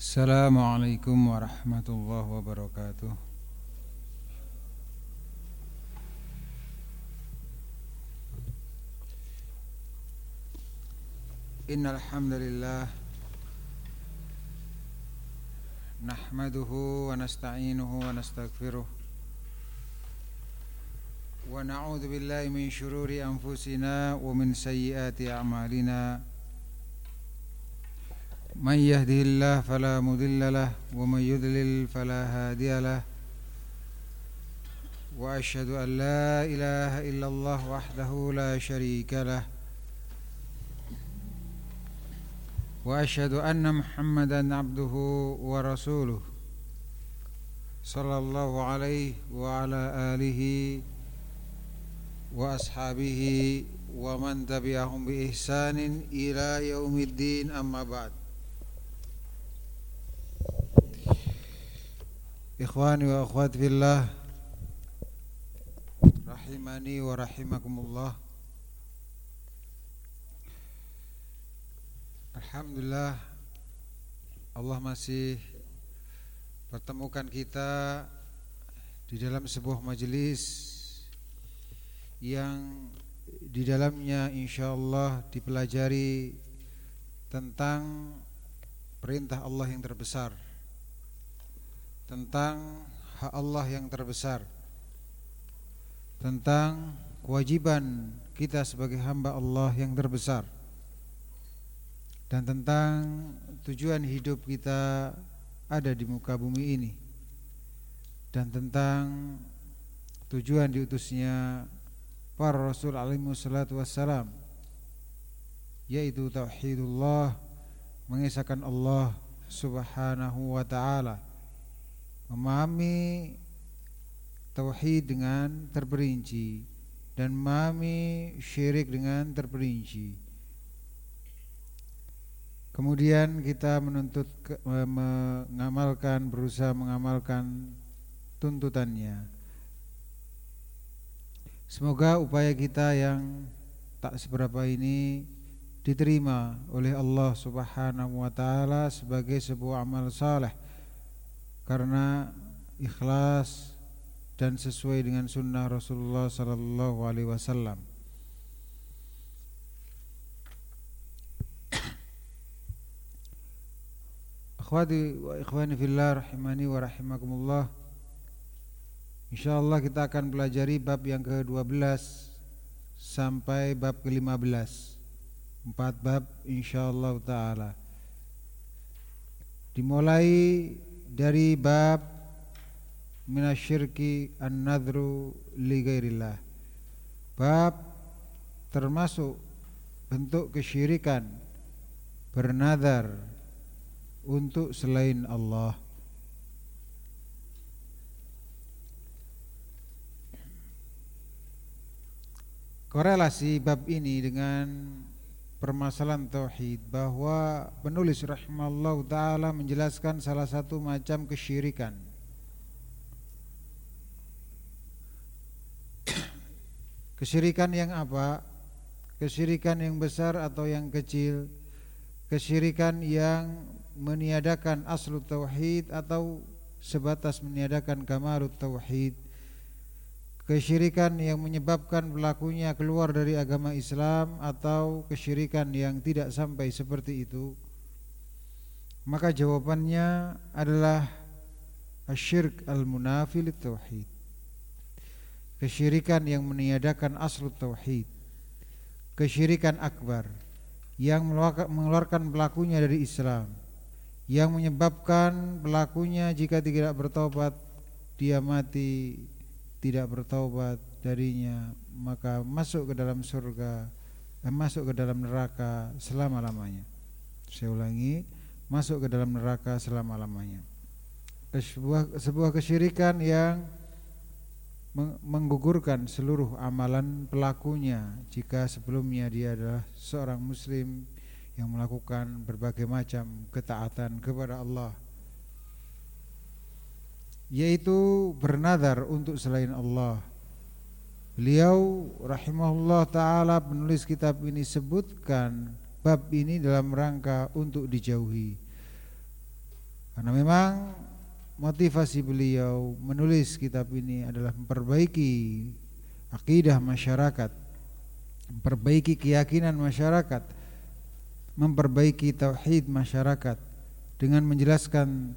Assalamualaikum warahmatullahi wabarakatuh. Innalhamdulillah, nahmaduhu wa nasta'inuhu wa nastaghfiruh wa na'udzu billahi min shururi anfusina wa min sayyiati a'malina. من يهده الله فلا مضل له ومن يضلل فلا هادي له. وأشهد أن لا إله إلا الله وحده لا شريك له. وأشهد أن محمدا عبده ورسوله صلى الله عليه وعلى آله وأصحابه ومن تبعهم بإحسان إلى يوم الدين أما بعد. Ikhwani wa akhwat fillah. Rahimani wa rahimakumullah. Alhamdulillah Allah masih pertemukan kita di dalam sebuah majelis yang di dalamnya insyaallah dipelajari tentang perintah Allah yang terbesar tentang hak Allah yang terbesar tentang kewajiban kita sebagai hamba Allah yang terbesar dan tentang tujuan hidup kita ada di muka bumi ini dan tentang tujuan diutusnya para rasul alaihi wassalatu wassalam yaitu tauhidullah mengesahkan Allah subhanahu wa ta'ala memahami tauhid dengan terperinci dan memahami syirik dengan terperinci. Kemudian kita menuntut mengamalkan berusaha mengamalkan tuntutannya. Semoga upaya kita yang tak seberapa ini diterima oleh Allah Subhanahu wa taala sebagai sebuah amal saleh karena ikhlas dan sesuai dengan sunnah Rasulullah Sallallahu Alaihi Wasallam. Akhwati wa ikhwani fillah rahimani wa rahimakumullah. Insyaallah kita akan pelajari bab yang ke-12 sampai bab ke-15. Empat bab insyaallah taala. Dimulai dari bab minasyirki an-nadru li ghairillah. Bab termasuk bentuk kesyirikan bernadar untuk selain Allah. Korelasi bab ini dengan permasalahan tauhid bahwa penulis rahimallah taala menjelaskan salah satu macam kesyirikan Kesyirikan yang apa? Kesyirikan yang besar atau yang kecil? Kesyirikan yang meniadakan aslu tauhid atau sebatas meniadakan kamarut tauhid? Kesyirikan yang menyebabkan pelakunya keluar dari agama Islam atau kesyirikan yang tidak sampai seperti itu? Maka jawabannya adalah asyirk al-munafi tauhid. Kesyirikan yang meniadakan aslu tauhid. Kesyirikan akbar yang mengeluarkan pelakunya dari Islam yang menyebabkan pelakunya jika tidak bertobat dia mati tidak bertaubat darinya maka masuk ke dalam surga dan masuk ke dalam neraka selama-lamanya. Saya ulangi, masuk ke dalam neraka selama-lamanya. Sebuah, sebuah kesyirikan yang menggugurkan seluruh amalan pelakunya jika sebelumnya dia adalah seorang muslim yang melakukan berbagai macam ketaatan kepada Allah yaitu bernadar untuk selain Allah. Beliau rahimahullah taala penulis kitab ini sebutkan bab ini dalam rangka untuk dijauhi. Karena memang motivasi beliau menulis kitab ini adalah memperbaiki akidah masyarakat, memperbaiki keyakinan masyarakat, memperbaiki tauhid masyarakat dengan menjelaskan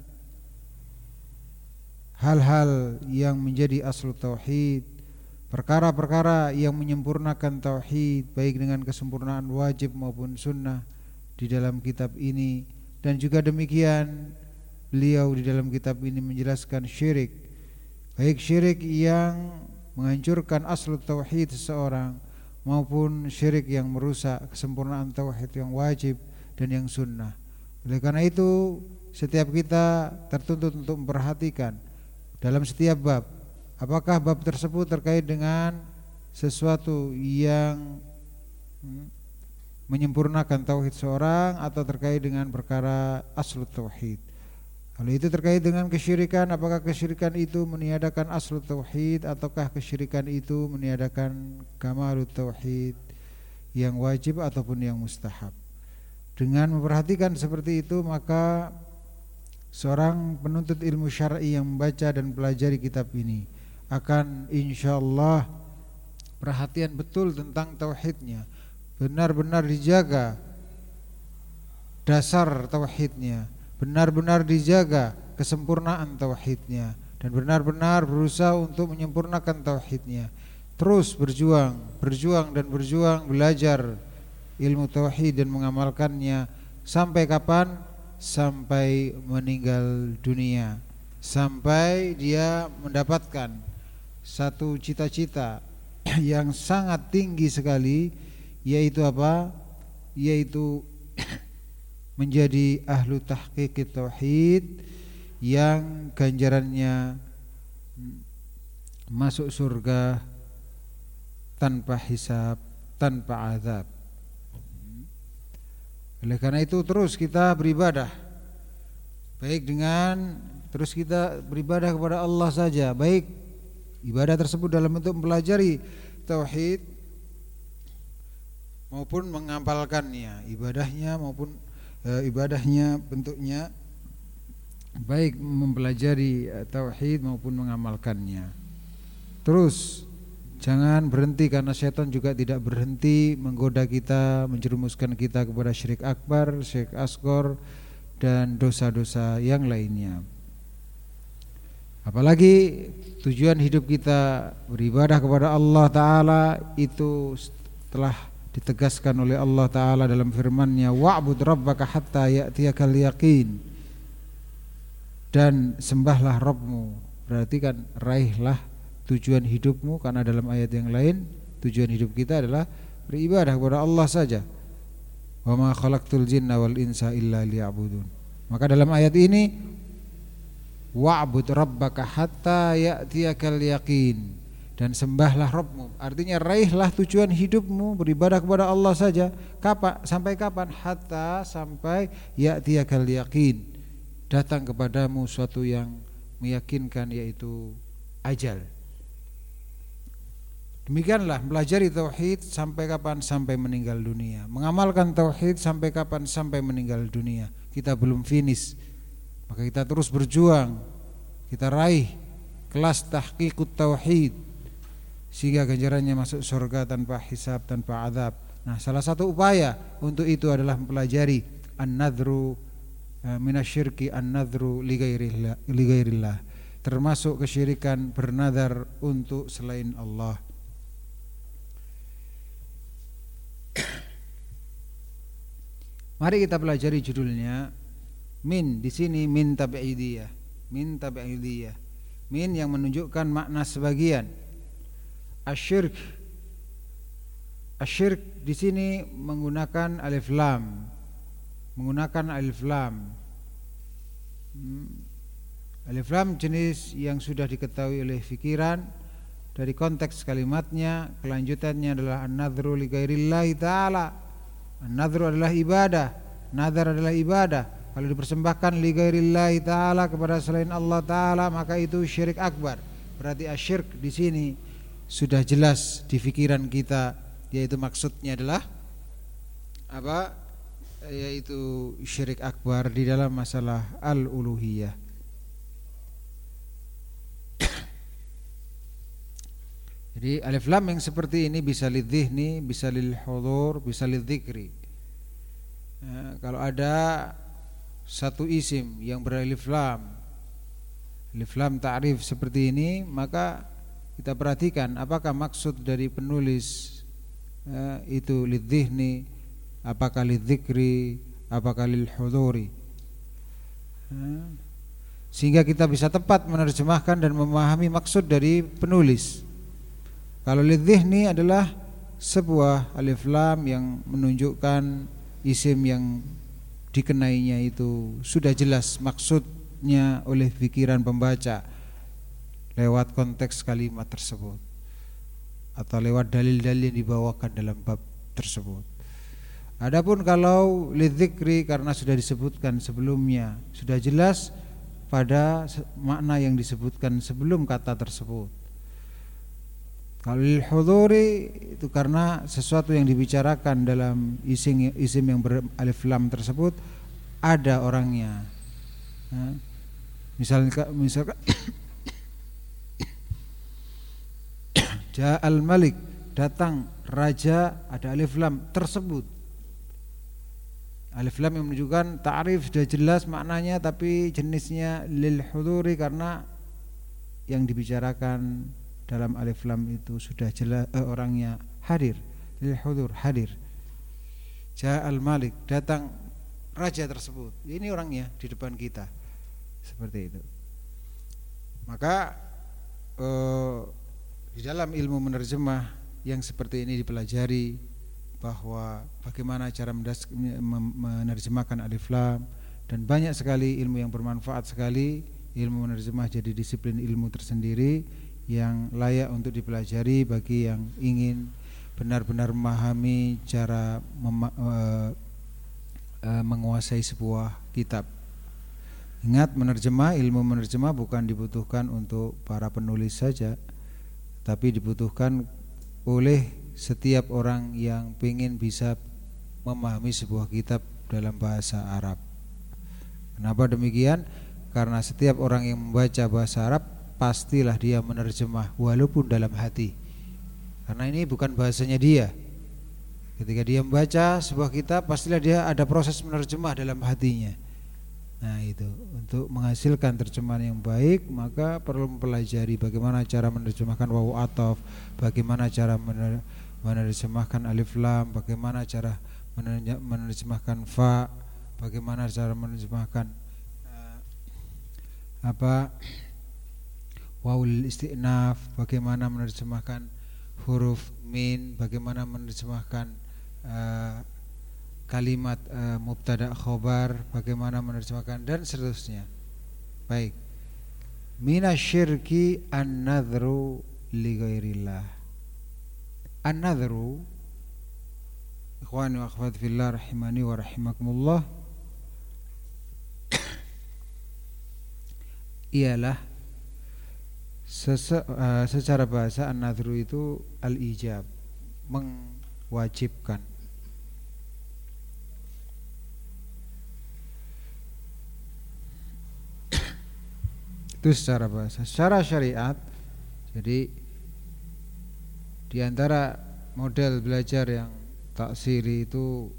hal-hal yang menjadi asal tauhid, perkara-perkara yang menyempurnakan tauhid baik dengan kesempurnaan wajib maupun sunnah di dalam kitab ini dan juga demikian beliau di dalam kitab ini menjelaskan syirik baik syirik yang menghancurkan asal tauhid seseorang maupun syirik yang merusak kesempurnaan tauhid yang wajib dan yang sunnah. Oleh karena itu setiap kita tertuntut untuk memperhatikan dalam setiap bab apakah bab tersebut terkait dengan sesuatu yang hmm, menyempurnakan tauhid seorang atau terkait dengan perkara aslu tauhid. Kalau itu terkait dengan kesyirikan, apakah kesyirikan itu meniadakan aslu tauhid ataukah kesyirikan itu meniadakan kamalut tauhid yang wajib ataupun yang mustahab. Dengan memperhatikan seperti itu maka seorang penuntut ilmu syar'i yang membaca dan pelajari kitab ini akan insya Allah perhatian betul tentang tauhidnya benar-benar dijaga dasar tauhidnya benar-benar dijaga kesempurnaan tauhidnya dan benar-benar berusaha untuk menyempurnakan tauhidnya. Terus berjuang berjuang dan berjuang belajar ilmu tauhid dan mengamalkannya. Sampai kapan sampai meninggal dunia. Sampai dia mendapatkan satu cita-cita yang sangat tinggi sekali yaitu apa? Yaitu menjadi ahlu tahqiq tauhid yang ganjarannya masuk surga tanpa hisab tanpa azab oleh karena itu terus kita beribadah. Baik dengan terus kita beribadah kepada Allah saja, baik ibadah tersebut dalam bentuk mempelajari tauhid maupun mengampalkannya, ibadahnya maupun e, ibadahnya bentuknya. Baik mempelajari e, tauhid maupun mengamalkannya. Terus Jangan berhenti karena setan juga tidak berhenti menggoda kita, menjerumuskan kita kepada syirik akbar, syirik asgor dan dosa-dosa yang lainnya. Apalagi tujuan hidup kita beribadah kepada Allah Ta'ala itu telah ditegaskan oleh Allah Ta'ala dalam firmannya Wa'bud rabbaka hatta ya'tiyakal yaqin Dan sembahlah Rabbmu Berarti kan raihlah tujuan hidupmu karena dalam ayat yang lain tujuan hidup kita adalah beribadah kepada Allah saja. Wa ma khalaqtul jinna wal insa illa liya'budun. Maka dalam ayat ini wa'bud rabbaka hatta ya'tiyakal yaqin dan sembahlah Rabbmu. Artinya raihlah tujuan hidupmu beribadah kepada Allah saja. Kapan sampai kapan? Hatta sampai ya'tiyakal yaqin. Datang kepadamu suatu yang meyakinkan yaitu ajal. Demikianlah pelajari tauhid sampai kapan sampai meninggal dunia. Mengamalkan tauhid sampai kapan sampai meninggal dunia. Kita belum finish. Maka kita terus berjuang. Kita raih kelas tahqiqut tauhid sehingga ganjarannya masuk surga tanpa hisab, tanpa adab. Nah, salah satu upaya untuk itu adalah mempelajari an-nadhru eh, minasyirki an-nadhru li ghairillah. Termasuk kesyirikan bernadar untuk selain Allah. Mari kita pelajari judulnya min di sini min tabi'idiyah. Min tabi'idiyah. Min yang menunjukkan makna sebagian. Asyirk Asyirk di sini menggunakan alif lam. Menggunakan alif lam. Hmm. Alif lam jenis yang sudah diketahui oleh fikiran dari konteks kalimatnya kelanjutannya adalah an-nadhru li ta'ala Nadhru adalah ibadah, nadar adalah ibadah. Kalau dipersembahkan li ghairillahi taala kepada selain Allah taala maka itu syirik akbar. Berarti asyirk di sini sudah jelas di pikiran kita yaitu maksudnya adalah apa? yaitu syirik akbar di dalam masalah al-uluhiyah. Jadi alif lam yang seperti ini bisa lidhihni, bisa lil hudur, bisa lidzikri. Nah, kalau ada satu isim yang beralif lam, alif lam ta'rif seperti ini, maka kita perhatikan apakah maksud dari penulis eh, itu lidzihni, apakah lidzikri, apakah lil huduri. Eh, sehingga kita bisa tepat menerjemahkan dan memahami maksud dari penulis. Kalau lidzihni adalah sebuah alif lam yang menunjukkan isim yang dikenainya itu sudah jelas maksudnya oleh pikiran pembaca lewat konteks kalimat tersebut atau lewat dalil-dalil yang dibawakan dalam bab tersebut. Adapun kalau lidzikri karena sudah disebutkan sebelumnya, sudah jelas pada makna yang disebutkan sebelum kata tersebut. Kalau huduri itu karena sesuatu yang dibicarakan dalam isim isim yang beralif lam tersebut ada orangnya. Nah, misalnya misalkan Ja'al Malik datang raja ada alif lam tersebut. Alif lam yang menunjukkan ta'rif sudah jelas maknanya tapi jenisnya lil huduri karena yang dibicarakan dalam alif lam itu sudah jelas eh, orangnya hadir lil hudur hadir. Ja'al Malik datang raja tersebut. Ini orangnya di depan kita. Seperti itu. Maka eh, di dalam ilmu menerjemah yang seperti ini dipelajari bahwa bagaimana cara menerjemahkan alif lam. Dan banyak sekali ilmu yang bermanfaat sekali. Ilmu menerjemah jadi disiplin ilmu tersendiri yang layak untuk dipelajari bagi yang ingin benar-benar memahami cara mema uh, uh, menguasai sebuah kitab. Ingat menerjemah, ilmu menerjemah bukan dibutuhkan untuk para penulis saja, tapi dibutuhkan oleh setiap orang yang ingin bisa memahami sebuah kitab dalam bahasa Arab. Kenapa demikian? Karena setiap orang yang membaca bahasa Arab pastilah dia menerjemah walaupun dalam hati. Karena ini bukan bahasanya dia. Ketika dia membaca sebuah kitab pastilah dia ada proses menerjemah dalam hatinya. Nah itu untuk menghasilkan terjemahan yang baik maka perlu mempelajari bagaimana cara menerjemahkan wawu atof, bagaimana cara menerjemahkan alif lam, bagaimana cara menerjemahkan fa, bagaimana cara menerjemahkan uh, apa wawul istinaf bagaimana menerjemahkan huruf min bagaimana menerjemahkan uh, kalimat uh, mubtada khobar bagaimana menerjemahkan dan seterusnya. Baik. Minasyirki an-nadhru li ghairillah. An-nadhru ikhwani wa akhwat fillah rahimani wa rahimakumullah ialah Sese, uh, secara bahasa an-nadhru itu al-ijab, mewajibkan. itu secara bahasa. Secara syariat, jadi di antara model belajar yang taksiri itu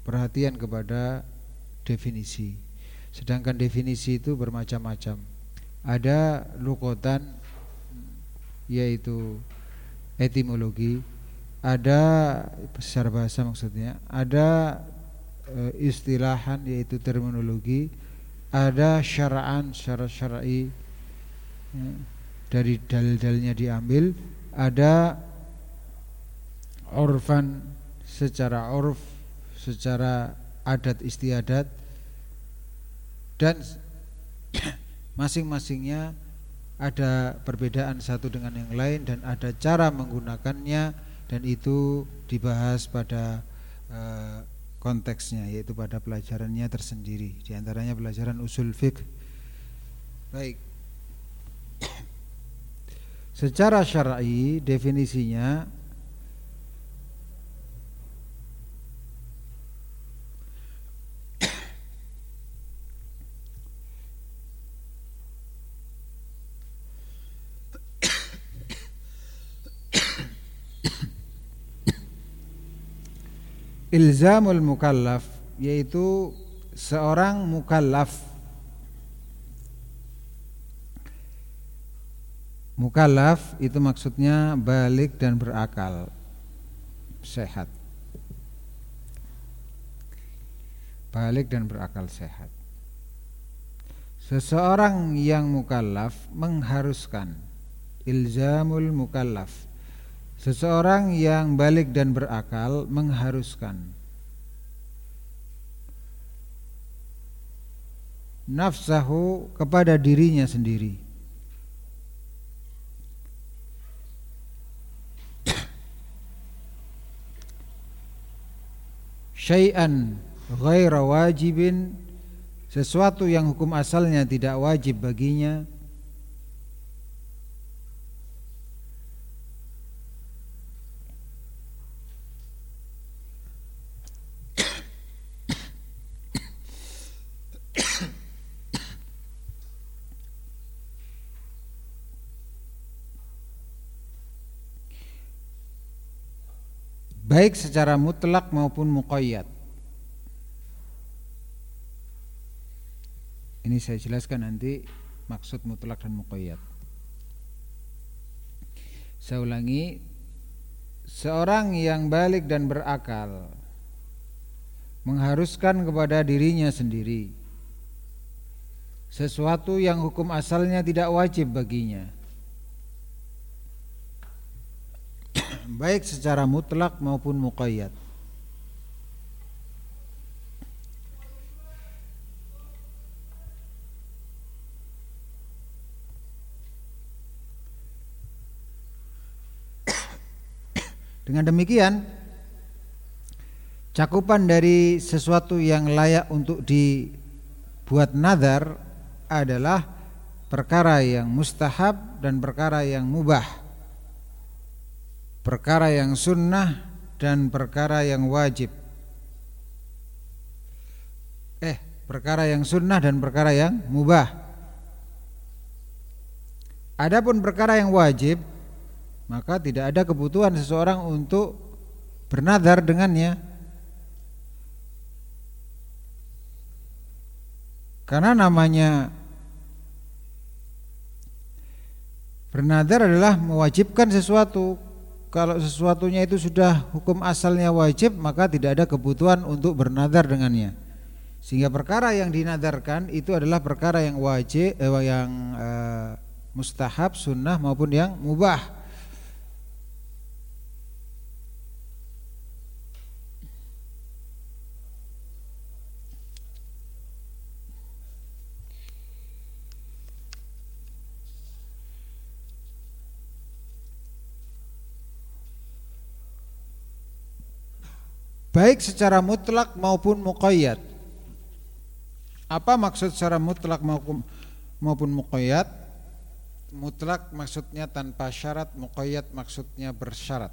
perhatian kepada definisi. Sedangkan definisi itu bermacam-macam. Ada lukotan yaitu etimologi, ada secara bahasa maksudnya, ada e, istilahan yaitu terminologi, ada syara'an secara syar'i ya, dari dalil-dalilnya diambil, ada orfan secara orf, secara adat istiadat. Dan masing-masingnya ada perbedaan satu dengan yang lain dan ada cara menggunakannya dan itu dibahas pada uh, konteksnya yaitu pada pelajarannya tersendiri. Di antaranya pelajaran usul fiqh. Baik. Secara syar'i definisinya ilzamul mukallaf yaitu seorang mukallaf. Mukallaf itu maksudnya balik dan berakal sehat. Balik dan berakal sehat. Seseorang yang mukallaf mengharuskan ilzamul mukallaf Seseorang yang balik dan berakal mengharuskan. Nafsahu kepada dirinya sendiri. Syai'an ghaira wajibin sesuatu yang hukum asalnya tidak wajib baginya baik secara mutlak maupun muqayyad. Ini saya jelaskan nanti maksud mutlak dan muqayyad. Saya ulangi, seorang yang balik dan berakal mengharuskan kepada dirinya sendiri sesuatu yang hukum asalnya tidak wajib baginya baik secara mutlak maupun muqayyad. Dengan demikian cakupan dari sesuatu yang layak untuk dibuat nazar adalah perkara yang mustahab dan perkara yang mubah perkara yang sunnah dan perkara yang wajib. Eh, perkara yang sunnah dan perkara yang mubah. Adapun perkara yang wajib, maka tidak ada kebutuhan seseorang untuk bernadar dengannya. Karena namanya bernadar adalah mewajibkan sesuatu kalau sesuatunya itu sudah hukum asalnya wajib maka tidak ada kebutuhan untuk bernadar dengannya. Sehingga perkara yang dinadarkan itu adalah perkara yang wajib eh, yang eh, mustahab sunnah maupun yang mubah baik secara mutlak maupun muqayyad. Apa maksud secara mutlak maupun maupun muqayyad? Mutlak maksudnya tanpa syarat, muqayyad maksudnya bersyarat.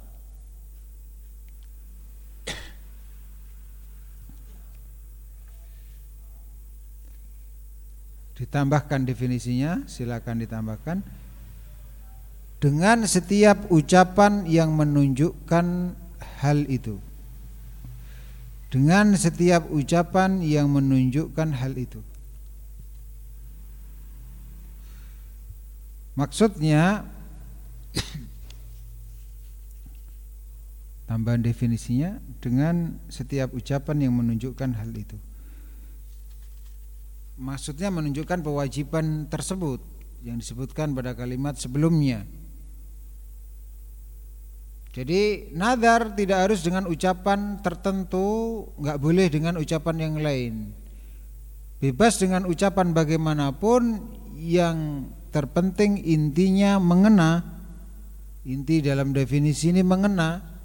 Ditambahkan definisinya, silakan ditambahkan. Dengan setiap ucapan yang menunjukkan hal itu dengan setiap ucapan yang menunjukkan hal itu. Maksudnya tambahan definisinya dengan setiap ucapan yang menunjukkan hal itu. Maksudnya menunjukkan kewajiban tersebut yang disebutkan pada kalimat sebelumnya. Jadi nadar tidak harus dengan ucapan tertentu, nggak boleh dengan ucapan yang lain. Bebas dengan ucapan bagaimanapun yang terpenting intinya mengena. Inti dalam definisi ini mengena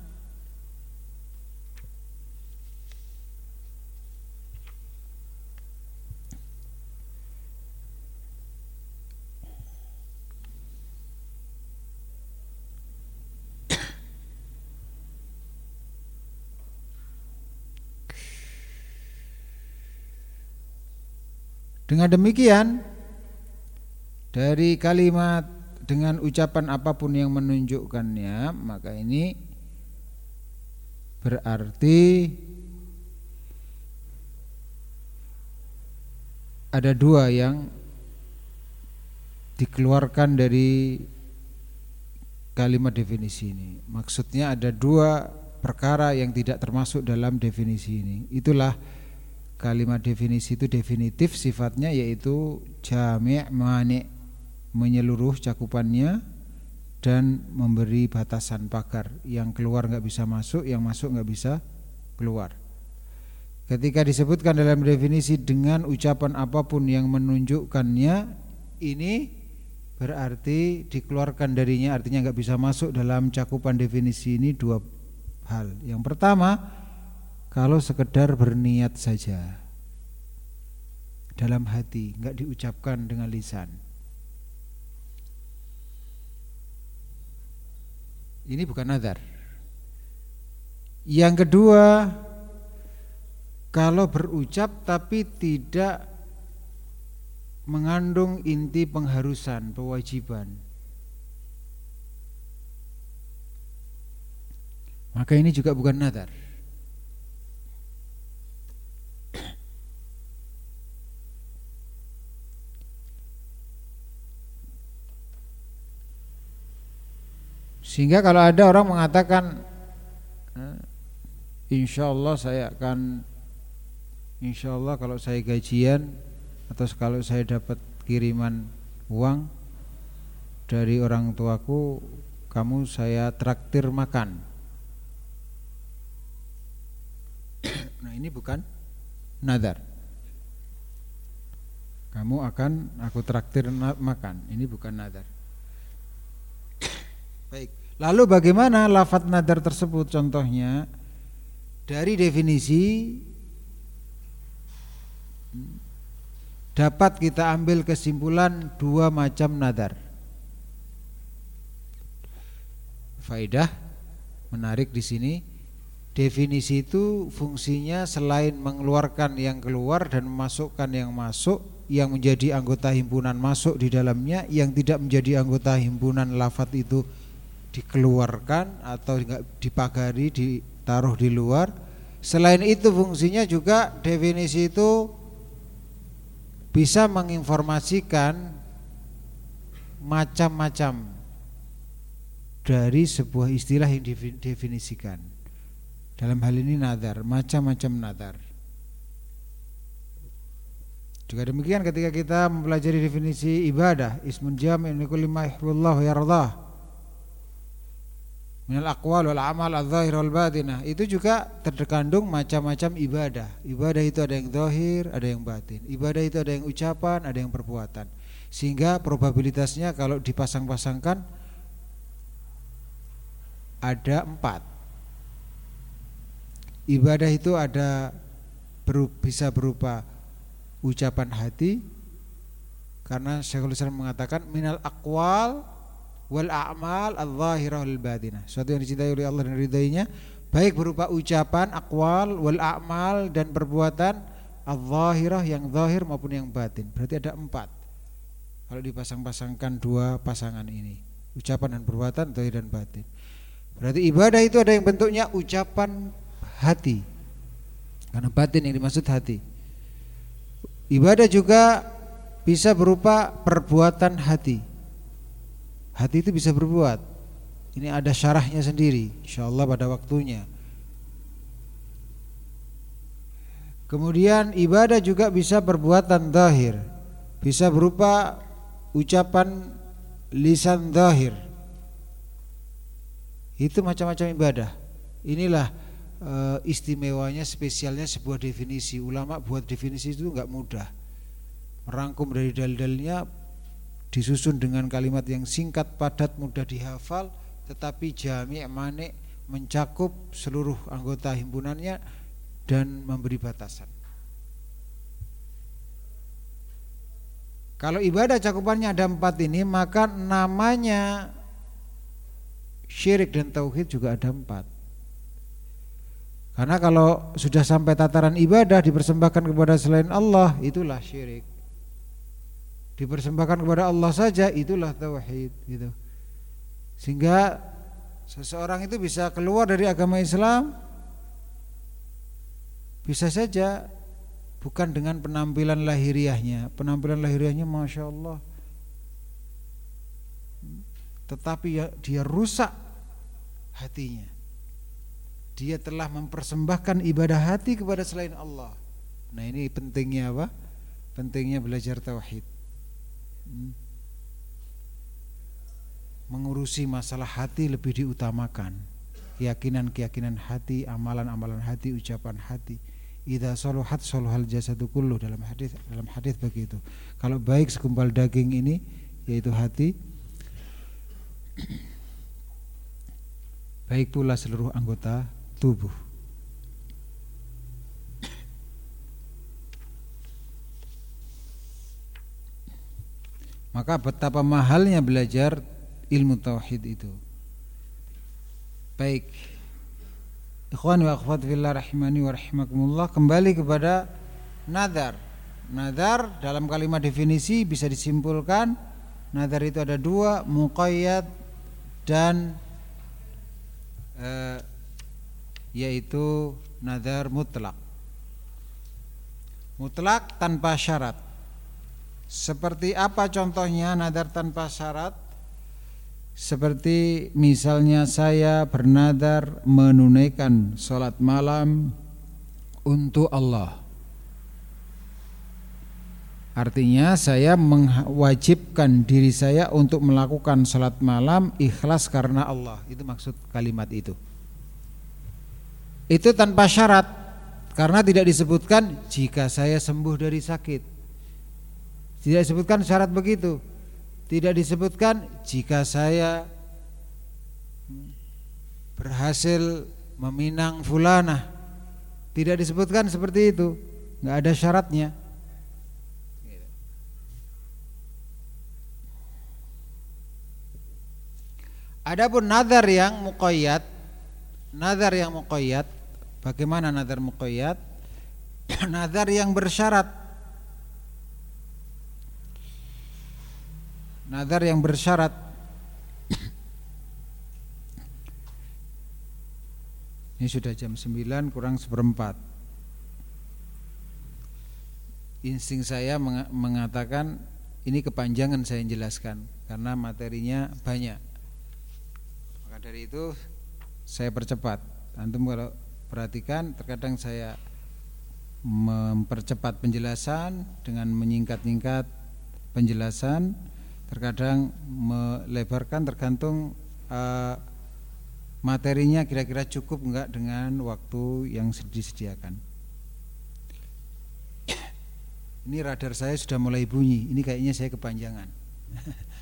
Dengan demikian dari kalimat dengan ucapan apa pun yang menunjukkannya maka ini berarti ada dua yang dikeluarkan dari kalimat definisi ini. Maksudnya ada dua perkara yang tidak termasuk dalam definisi ini. Itulah kalimat definisi itu definitif sifatnya yaitu jami' mani menyeluruh cakupannya dan memberi batasan pagar yang keluar nggak bisa masuk, yang masuk nggak bisa keluar. Ketika disebutkan dalam definisi dengan ucapan apa pun yang menunjukkannya ini berarti dikeluarkan darinya artinya nggak bisa masuk dalam cakupan definisi ini dua hal. Yang pertama, kalau sekedar berniat saja dalam hati, nggak diucapkan dengan lisan. Ini bukan nazar. Yang kedua, kalau berucap tapi tidak mengandung inti pengharusan, kewajiban. Maka ini juga bukan nadar. Sehingga kalau ada orang mengatakan eh, Insya Allah saya akan Insya Allah kalau saya gajian atau kalau saya dapat kiriman uang dari orang tuaku kamu saya traktir makan. Nah ini bukan nadar kamu akan aku traktir makan. Ini bukan nadar baik lalu bagaimana lafat nadar tersebut contohnya dari definisi dapat kita ambil kesimpulan dua macam nadar. Faidah menarik di sini. Definisi itu fungsinya selain mengeluarkan yang keluar dan memasukkan yang masuk, yang menjadi anggota himpunan masuk di dalamnya, yang tidak menjadi anggota himpunan lafat itu dikeluarkan atau dipagari, ditaruh di luar. Selain itu fungsinya juga definisi itu bisa menginformasikan macam-macam dari sebuah istilah yang didefinisikan. Dalam hal ini nadar, macam-macam nadar. Juga demikian ketika kita mempelajari definisi ibadah, ismun jami' min kulli ma yuhibbullahu yardah minal aqwal wal amal adz-dzahir wal batinah itu juga terkandung macam-macam ibadah. Ibadah itu ada yang zahir, ada yang batin. Ibadah itu ada yang ucapan, ada yang perbuatan. Sehingga probabilitasnya kalau dipasang-pasangkan ada empat. Ibadah itu ada bisa berupa ucapan hati karena Syekhul Islam mengatakan minal aqwal wal a'mal al-zahirah wal. Suatu yang dicintai oleh Allah dan ridainya baik berupa ucapan, akwal, wal a'mal dan perbuatan al-zahirah yang zahir maupun yang batin. Berarti ada empat. Kalau dipasang-pasangkan dua pasangan ini, ucapan dan perbuatan zahir dan batin. Berarti ibadah itu ada yang bentuknya ucapan hati. Karena batin yang dimaksud hati. Ibadah juga bisa berupa perbuatan hati Hati itu bisa berbuat. Ini ada syarahnya sendiri, insyaallah pada waktunya. Kemudian ibadah juga bisa perbuatan zahir. Bisa berupa ucapan lisan zahir. Itu macam-macam ibadah. Inilah e, istimewanya spesialnya sebuah definisi. Ulama buat definisi itu enggak mudah. Merangkum dari dalil-dalilnya disusun dengan kalimat yang singkat, padat, mudah dihafal, tetapi jami' manik mencakup seluruh anggota himpunannya dan memberi batasan. Kalau ibadah cakupannya ada empat ini, maka namanya syirik dan tauhid juga ada empat. Karena kalau sudah sampai tataran ibadah dipersembahkan kepada selain Allah, itulah syirik dipersembahkan kepada Allah saja itulah tauhid gitu. Sehingga seseorang itu bisa keluar dari agama Islam bisa saja bukan dengan penampilan lahiriahnya. Penampilan lahiriahnya masya Allah. Tetapi ya, dia rusak hatinya. Dia telah mempersembahkan ibadah hati kepada selain Allah. Nah ini pentingnya apa? Pentingnya belajar tauhid. Mengurusi masalah hati lebih diutamakan keyakinan-keyakinan hati amalan-amalan hati ucapan hati Idza saluhat saluhal jasadu kullu dalam hadis dalam hadis begitu. Kalau baik segumpal daging ini yaitu hati baik pula seluruh anggota tubuh. Maka betapa mahalnya belajar ilmu tauhid itu. Baik Ikhwan wa akhwat fillah rahimani wa rahimakumullah kembali kepada nadar. Nadar dalam kalimat definisi bisa disimpulkan nadar itu ada dua, muqayyad dan eh, yaitu nadar mutlak. Mutlak tanpa syarat. Seperti apa contohnya nadar tanpa syarat? Seperti misalnya saya bernadar menunaikan sholat malam untuk Allah. Artinya saya mewajibkan diri saya untuk melakukan sholat malam ikhlas karena Allah. Itu maksud kalimat itu. Itu tanpa syarat. Karena tidak disebutkan jika saya sembuh dari sakit Tidak disebutkan syarat begitu tidak disebutkan jika saya berhasil meminang fulana. Tidak disebutkan seperti itu. nggak ada syaratnya. Adapun nazar yang muqayyad, nazar yang muqayyad, bagaimana nazar muqayyad? nazar yang bersyarat Nazar yang bersyarat. Ini sudah jam 9 kurang seperempat. Insting saya mengatakan Ini kepanjangan saya jelaskan Karena materinya banyak. Maka dari itu Saya percepat. Antum kalau perhatikan Terkadang saya Mempercepat penjelasan Dengan menyingkat-nyingkat penjelasan terkadang melebarkan tergantung uh, materinya kira-kira cukup enggak dengan waktu yang disediakan. Ini radar saya sudah mulai bunyi. Ini kayaknya saya kepanjangan.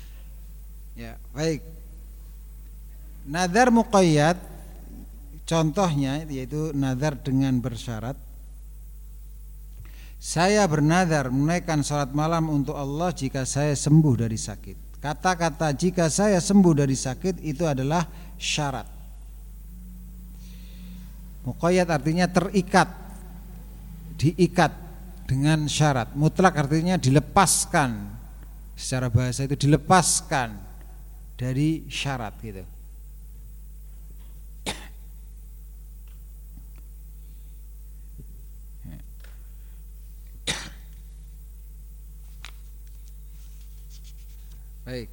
ya, baik. Nadar muqayyad contohnya yaitu nadar dengan bersyarat saya bernadar menaikkan sholat malam untuk Allah jika saya sembuh dari sakit. Kata-kata jika saya sembuh dari sakit itu adalah syarat. Muqayyad artinya terikat, diikat dengan syarat. Mutlak artinya dilepaskan. Secara bahasa itu dilepaskan dari syarat gitu. Baik.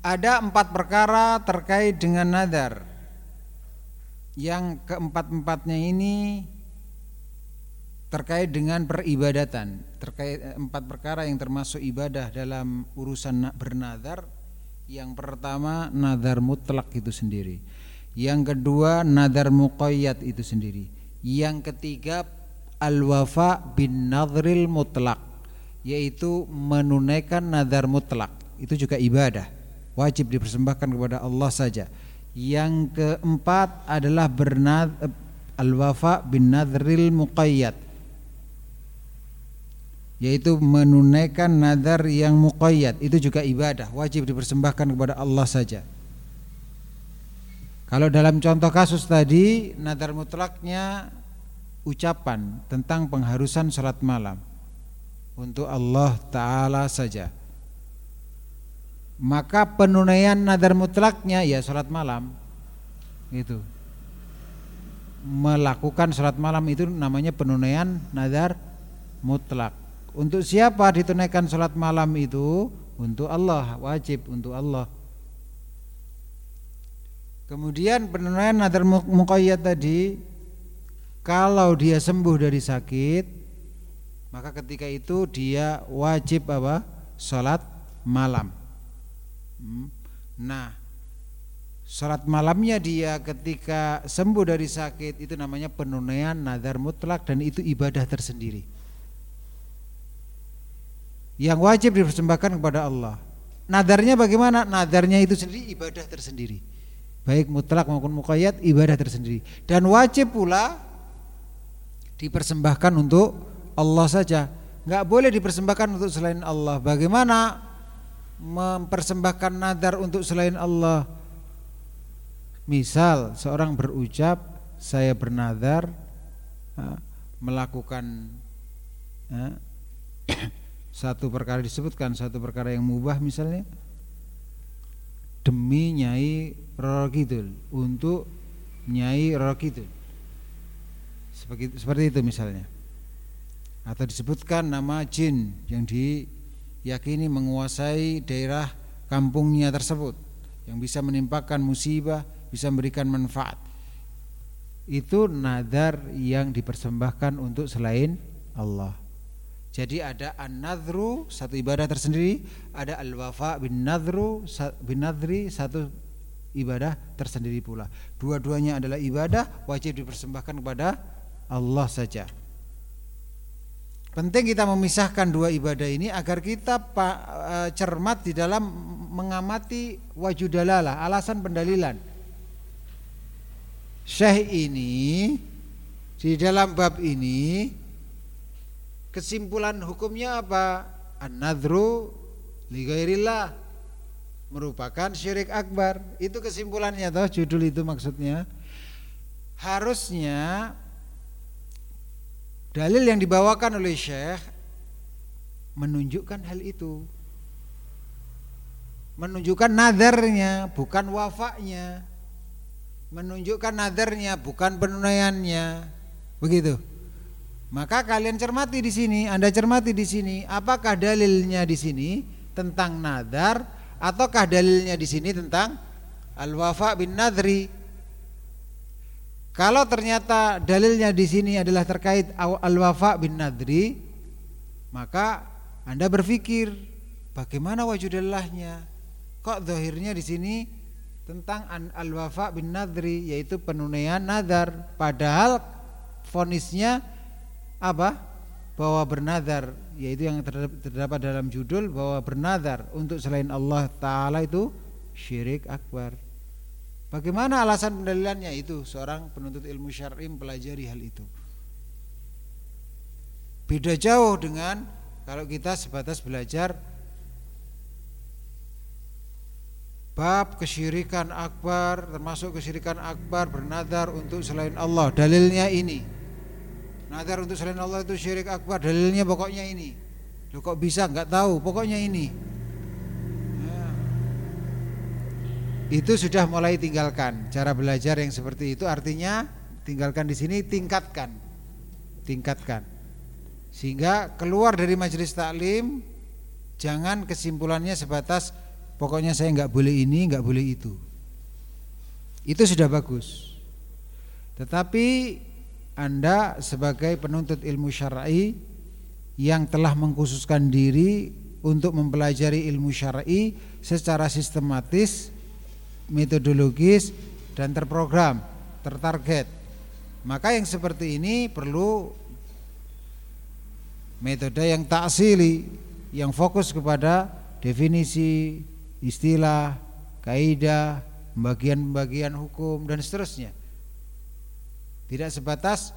Ada empat perkara terkait dengan nadar Yang keempat-empatnya ini Terkait dengan peribadatan. Terkait eh, empat perkara yang termasuk ibadah dalam urusan bernadar Yang pertama nadar mutlak itu sendiri. Yang kedua nadar muqayyad itu sendiri yang ketiga al-wafa bin nadril mutlak yaitu menunaikan nazar mutlak. Itu juga ibadah. Wajib dipersembahkan kepada Allah saja. Yang keempat adalah bernad al-wafa bin nadril muqayyad yaitu menunaikan nazar yang muqayyad itu juga ibadah wajib dipersembahkan kepada Allah saja kalau dalam contoh kasus tadi nadar mutlaknya ucapan tentang pengharusan salat malam untuk Allah taala saja. maka penunaian nadar mutlaknya ya sholat malam. Itu melakukan sholat malam itu namanya penunaian nadar mutlak. Untuk siapa ditunaikan sholat malam itu? Untuk Allah wajib untuk Allah kemudian penunaian nadar muqayyad tadi kalau dia sembuh dari sakit maka ketika itu dia wajib apa sholat malam Hmm. Nah, sholat malamnya dia ketika sembuh dari sakit itu namanya penunaian nazar mutlak dan itu ibadah tersendiri. Yang wajib dipersembahkan kepada Allah. Nadarnya bagaimana? Nadarnya itu sendiri ibadah tersendiri. Baik mutlak maupun muqayyad ibadah tersendiri. Dan wajib pula dipersembahkan untuk Allah saja. Enggak boleh dipersembahkan untuk selain Allah. Bagaimana mempersembahkan nadar untuk selain Allah. Misal seorang berucap saya bernadar melakukan satu perkara disebutkan satu perkara yang mubah misalnya demi Nyai Roro Kidul untuk Nyai Roro Kidul seperti, seperti itu misalnya atau disebutkan nama jin yang di yakini menguasai daerah kampungnya tersebut yang bisa menimpakan musibah, bisa memberikan manfaat. Itu nadar yang dipersembahkan untuk selain Allah. Jadi ada an-nadhru satu ibadah tersendiri, ada al-wafa bin nadhru bin nadri satu ibadah tersendiri pula. Dua-duanya adalah ibadah wajib dipersembahkan kepada Allah saja. Penting kita memisahkan dua ibadah ini agar kita e, cermat di dalam mengamati wajudalalah, alasan pendalilan. Syekh ini di dalam bab ini kesimpulan hukumnya apa? An-nadru li merupakan syirik akbar. Itu kesimpulannya toh judul itu maksudnya. Harusnya Dalil yang dibawakan oleh Syekh menunjukkan hal itu. Menunjukkan nadarnya, bukan wafaknya. Menunjukkan nadarnya, bukan penunaiannya. Begitu. Maka kalian cermati di sini, Anda cermati di sini, apakah dalilnya di sini tentang nadar ataukah dalilnya di sini tentang al-wafa bin nadri? Kalau ternyata dalilnya di sini adalah terkait al-wafa bin nadri, maka Anda berpikir bagaimana wajudallahnya? Kok zahirnya di sini tentang al-wafa bin nadri yaitu penunaian nadar padahal fonisnya apa? bahwa bernadar yaitu yang terdapat dalam judul bahwa bernadar untuk selain Allah taala itu syirik akbar. Bagaimana alasan pendalilannya itu seorang penuntut ilmu syar'i mempelajari hal itu. Beda jauh dengan kalau kita sebatas belajar bab kesyirikan akbar termasuk kesyirikan akbar bernadar untuk selain Allah. Dalilnya ini. Nadar untuk selain Allah itu syirik akbar. Dalilnya pokoknya ini. Loh kok bisa nggak tahu? Pokoknya ini. itu sudah mulai tinggalkan cara belajar yang seperti itu artinya tinggalkan di sini tingkatkan tingkatkan sehingga keluar dari majelis taklim jangan kesimpulannya sebatas pokoknya saya nggak boleh ini nggak boleh itu itu sudah bagus tetapi anda sebagai penuntut ilmu syar'i yang telah mengkhususkan diri untuk mempelajari ilmu syar'i secara sistematis metodologis dan terprogram, tertarget. Maka yang seperti ini perlu metode yang taksili, yang fokus kepada definisi, istilah, kaidah, pembagian-pembagian hukum dan seterusnya. Tidak sebatas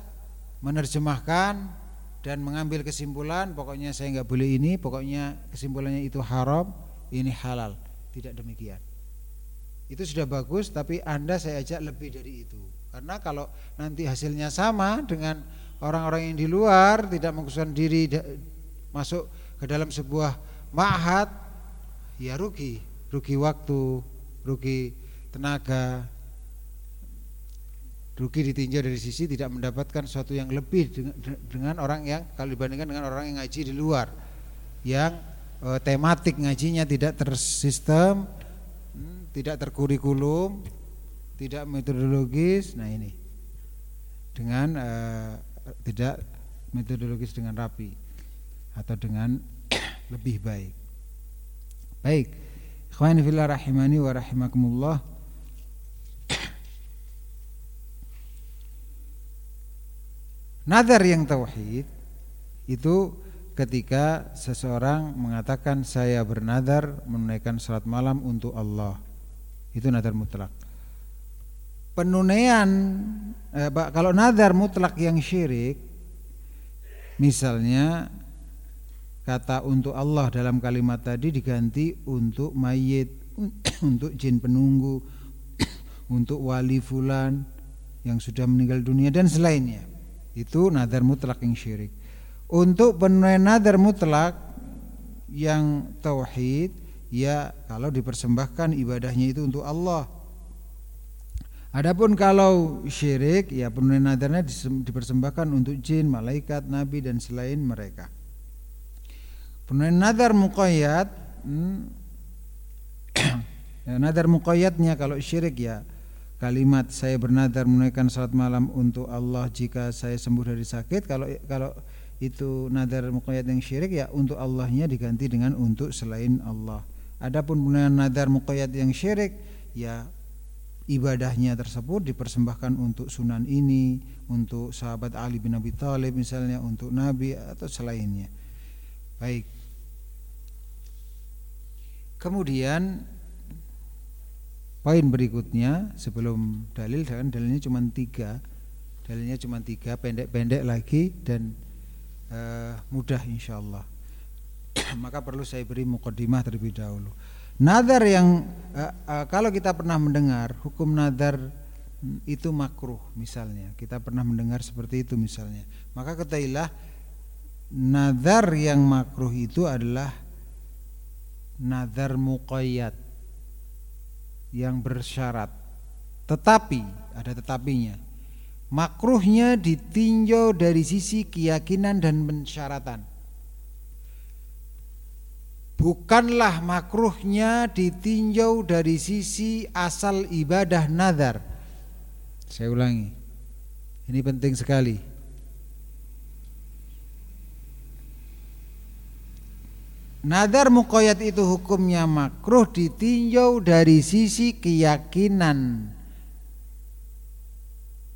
menerjemahkan dan mengambil kesimpulan pokoknya saya nggak boleh ini, pokoknya kesimpulannya itu haram, ini halal. Tidak demikian. Itu sudah bagus tapi Anda saya ajak lebih dari itu. Karena kalau nanti hasilnya sama dengan orang-orang yang di luar tidak mengkhususkan diri masuk ke dalam sebuah ma'had ya rugi. Rugi waktu, rugi tenaga, rugi ditinjau dari sisi tidak mendapatkan sesuatu yang lebih dengan, orang yang kalau dibandingkan dengan orang yang ngaji di luar yang e, tematik ngajinya tidak tersistem, hmm, tidak terkurikulum, tidak metodologis. Nah ini dengan e, tidak metodologis dengan rapi atau dengan lebih baik. Baik. Ikhwani fillah rahimani wa. Nadar yang tauhid itu ketika seseorang mengatakan saya bernadar menunaikan salat malam untuk Allah. Itu nadar mutlak. Penunaian eh, kalau nadar mutlak yang syirik misalnya kata untuk Allah dalam kalimat tadi diganti untuk mayit, untuk jin penunggu, untuk wali fulan yang sudah meninggal dunia dan selainnya. Itu nadar mutlak yang syirik. Untuk penunaian nadar mutlak yang tauhid ya kalau dipersembahkan ibadahnya itu untuk Allah. Adapun kalau syirik ya penunaian nadarnya dipersembahkan untuk jin, malaikat, nabi dan selain mereka. Kemudian nadar muqayyad hmm, ya, nadar muqayyadnya kalau syirik ya kalimat saya bernadar menunaikan salat malam untuk Allah jika saya sembuh dari sakit kalau kalau itu nadar muqayyad yang syirik ya untuk Allahnya diganti dengan untuk selain Allah. Adapun penunaian nadar muqayyad yang syirik ya ibadahnya tersebut dipersembahkan untuk sunan ini, untuk sahabat Ali bin Abi Thalib misalnya, untuk nabi atau selainnya. Baik. Kemudian poin berikutnya sebelum dalil dan dalilnya cuma tiga, dalilnya cuma tiga pendek-pendek lagi dan uh, mudah insya Allah. Maka perlu saya beri mukaddimah terlebih dahulu. Nadar yang uh, uh, kalau kita pernah mendengar hukum nadar itu makruh misalnya kita pernah mendengar seperti itu misalnya maka ketahuilah nadar yang makruh itu adalah nazar muqayyad yang bersyarat. Tetapi ada tetapinya. Makruhnya ditinjau dari sisi keyakinan dan pensyaratan. Bukanlah makruhnya ditinjau dari sisi asal ibadah nazar. Saya ulangi. Ini penting sekali. Nadar mukoyat itu hukumnya makruh ditinjau dari sisi keyakinan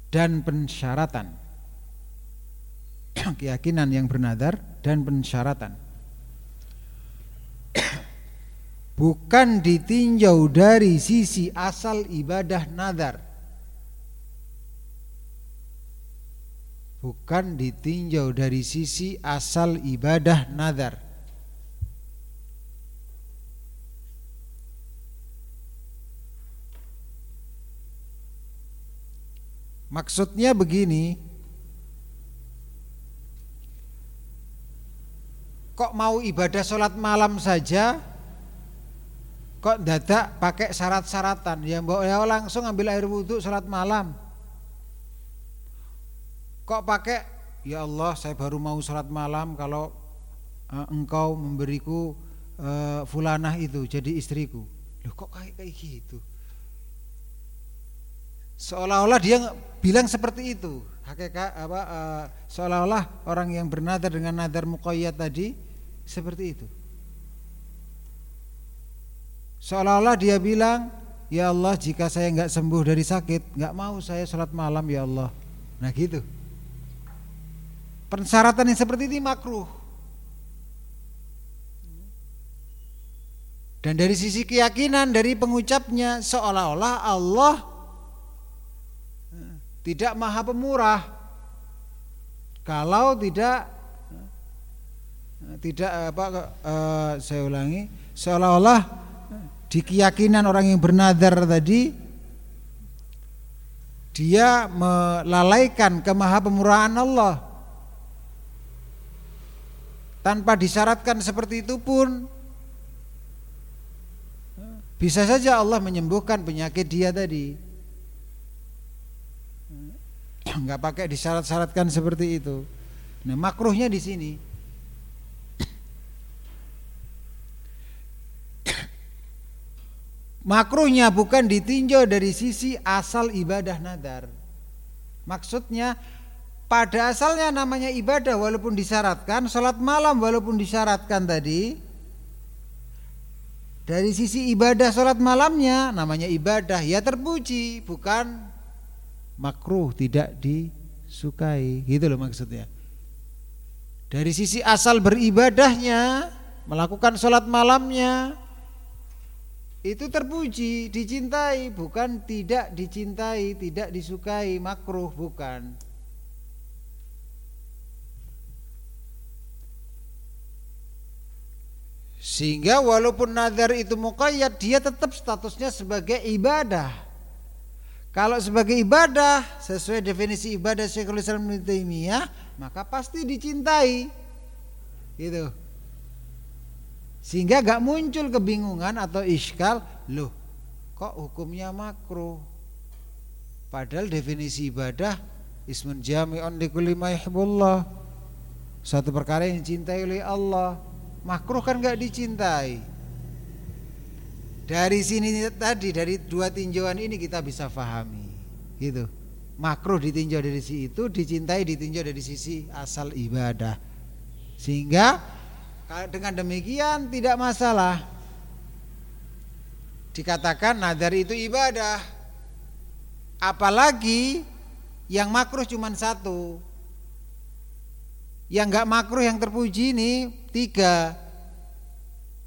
dan pensyaratan. keyakinan yang bernadar dan pensyaratan. Bukan ditinjau dari sisi asal ibadah nadar. Bukan ditinjau dari sisi asal ibadah nadar. Maksudnya begini, kok mau ibadah sholat malam saja, kok dadak pakai syarat-syaratan, ya mbak ya langsung ambil air wudhu sholat malam. Kok pakai, ya Allah saya baru mau sholat malam kalau uh, engkau memberiku uh, fulanah itu jadi istriku. Loh kok kayak kayak gitu? Seolah-olah dia bilang seperti itu. Hakikat apa uh, seolah-olah orang yang bernadar dengan nadar muqayyad tadi seperti itu. Seolah-olah dia bilang, "Ya Allah, jika saya nggak sembuh dari sakit, nggak mau saya sholat malam ya Allah." Nah, gitu. Persyaratan yang seperti ini makruh. Dan dari sisi keyakinan dari pengucapnya seolah-olah Allah tidak maha pemurah kalau tidak tidak apa uh, saya ulangi seolah-olah di keyakinan orang yang bernadar tadi dia melalaikan kemaha-pemurahan Allah tanpa disyaratkan seperti itu pun Bisa saja Allah menyembuhkan penyakit dia tadi. Enggak pakai disyarat-syaratkan seperti itu. Nah, makruhnya di sini. Makruhnya bukan ditinjau dari sisi asal ibadah nadar. Maksudnya pada asalnya namanya ibadah walaupun disyaratkan, sholat malam walaupun disyaratkan tadi, dari sisi ibadah sholat malamnya namanya ibadah ya terpuji bukan makruh tidak disukai. Gitu loh maksudnya. Dari sisi asal beribadahnya melakukan sholat malamnya itu terpuji dicintai. Bukan tidak dicintai tidak disukai makruh bukan. Sehingga walaupun nazar itu muqayyad dia tetap statusnya sebagai ibadah. Kalau sebagai ibadah sesuai definisi ibadah Syekhul Islam Ibnu Taimiyah, maka pasti dicintai. Gitu. Sehingga gak muncul kebingungan atau iskal, loh kok hukumnya makruh? Padahal definisi ibadah ismun jami'un likulli ma Satu perkara yang dicintai oleh Allah makruh kan nggak dicintai. Dari sini tadi dari dua tinjauan ini kita bisa pahami, gitu. Makruh ditinjau dari sisi itu, dicintai ditinjau dari sisi asal ibadah. Sehingga dengan demikian tidak masalah. Dikatakan nadar itu ibadah. Apalagi yang makruh cuma satu. Yang nggak makruh yang terpuji ini tiga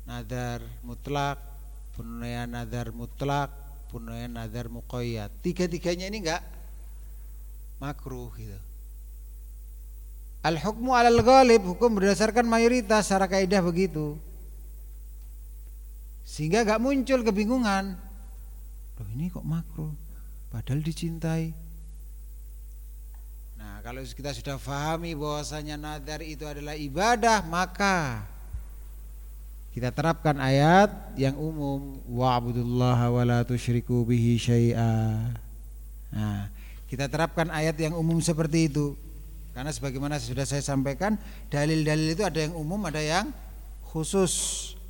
nadar mutlak, penunaian nadar mutlak, penunaian nadar mukoyat. Tiga-tiganya ini enggak makruh gitu. Al hukmu alal ghalib hukum berdasarkan mayoritas secara kaidah begitu. Sehingga enggak muncul kebingungan. Loh ini kok makruh padahal dicintai. Nah, kalau kita sudah fahami bahwasanya nadar itu adalah ibadah, maka kita terapkan ayat yang umum wa'budullaha wa la tusyriku bihi syai'a. Nah, kita terapkan ayat yang umum seperti itu. Karena sebagaimana sudah saya sampaikan, dalil-dalil itu ada yang umum, ada yang khusus.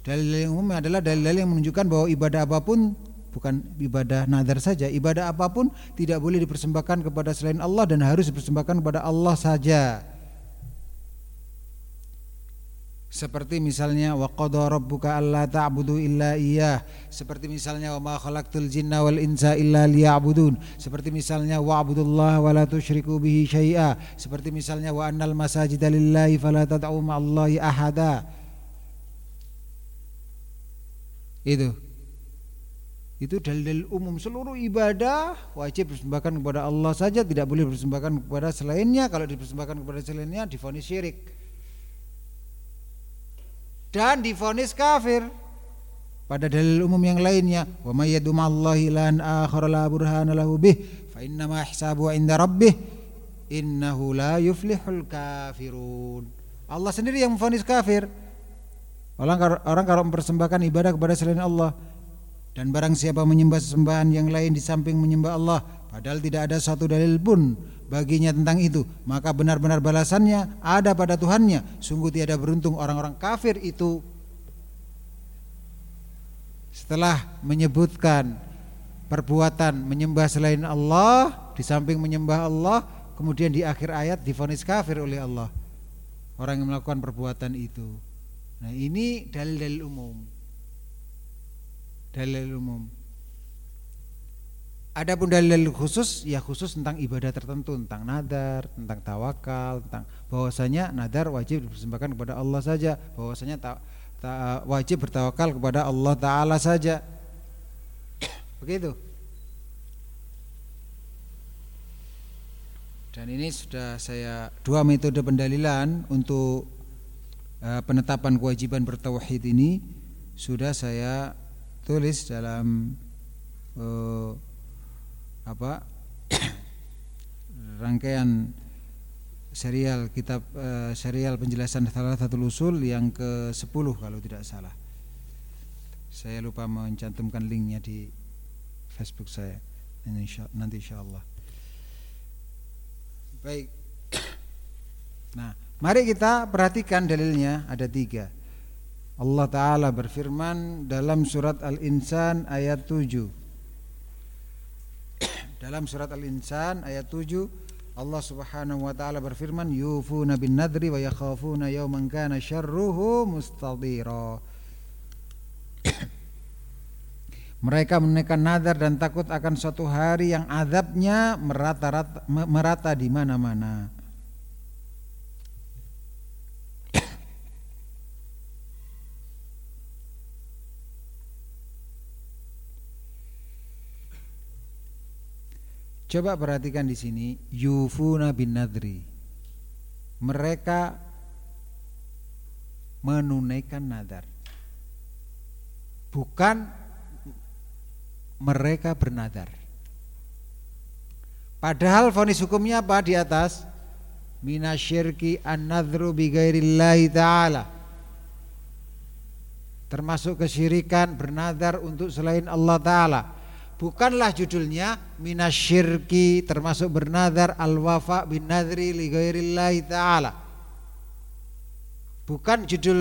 Dalil yang umum adalah dalil-dalil yang menunjukkan bahwa ibadah apa pun bukan ibadah nazar saja, ibadah apa pun tidak boleh dipersembahkan kepada selain Allah dan harus dipersembahkan kepada Allah saja. Seperti misalnya wa qada rabbuka alla ta'budu illa iyyah. Seperti misalnya wa ma khalaqtul jinna wal insa illa liya'budun. Seperti misalnya wa'budullaha wa la tusyriku bihi syai'a. Seperti misalnya wa annal masajida lillahi fala tad'u ma'allahi ahada. Itu itu dalil-dalil umum seluruh ibadah wajib dipersembahkan kepada Allah saja tidak boleh dipersembahkan kepada selainnya kalau dipersembahkan kepada selainnya difonis syirik dan difonis kafir. Pada dalil umum yang lainnya wa may yadu ma'allahi lan akhara la burhana lahu bih fa inna ma hisabu 'inda rabbih innahu la yuflihul kafirun. Allah sendiri yang memfonis kafir. Orang orang kalau mempersembahkan ibadah kepada selain Allah dan barang siapa menyembah sesembahan yang lain di samping menyembah Allah Padahal tidak ada satu dalil pun baginya tentang itu. Maka benar-benar balasannya ada pada Tuhannya. Sungguh tiada beruntung orang-orang kafir itu. Setelah menyebutkan perbuatan menyembah selain Allah Di samping menyembah Allah Kemudian di akhir ayat difonis kafir oleh Allah. Orang yang melakukan perbuatan itu. Nah ini dalil-dalil umum. Dalil umum. Adapun dalil khusus ya khusus tentang ibadah tertentu, tentang nadar, tentang tawakal, tentang bahwasanya nadar wajib dipersembahkan kepada Allah saja, bahwasanya ta, ta, wajib bertawakal kepada Allah taala saja. Begitu. Dan ini sudah saya dua metode pendalilan untuk uh, penetapan kewajiban bertauhid ini sudah saya tulis dalam uh, apa rangkaian serial kitab uh, serial penjelasan salah satu usul yang ke-10 kalau tidak salah. Saya lupa mencantumkan linknya di Facebook saya. Nanti insya Allah. Baik. Nah, mari kita perhatikan dalilnya ada tiga. Allah Ta'ala berfirman dalam surat Al-Insan ayat 7 Dalam surat Al-Insan ayat 7 Allah Subhanahu wa taala berfirman yufuna bin nadri wa yakhafuna yawman kana syarruhu mustadira Mereka menaikkan nadar dan takut akan suatu hari yang azabnya merata-rata merata di mana-mana. Coba perhatikan di sini yufuna bin nadri. Mereka menunaikan nadar. Bukan mereka bernadar. Padahal vonis hukumnya apa di atas? Minasyirki an-nadru bi ta'ala. Termasuk kesyirikan bernadar untuk selain Allah taala bukanlah judulnya minasyirki termasuk bernadar al-wafa bin nadri li ghairillahi ta'ala. Bukan judul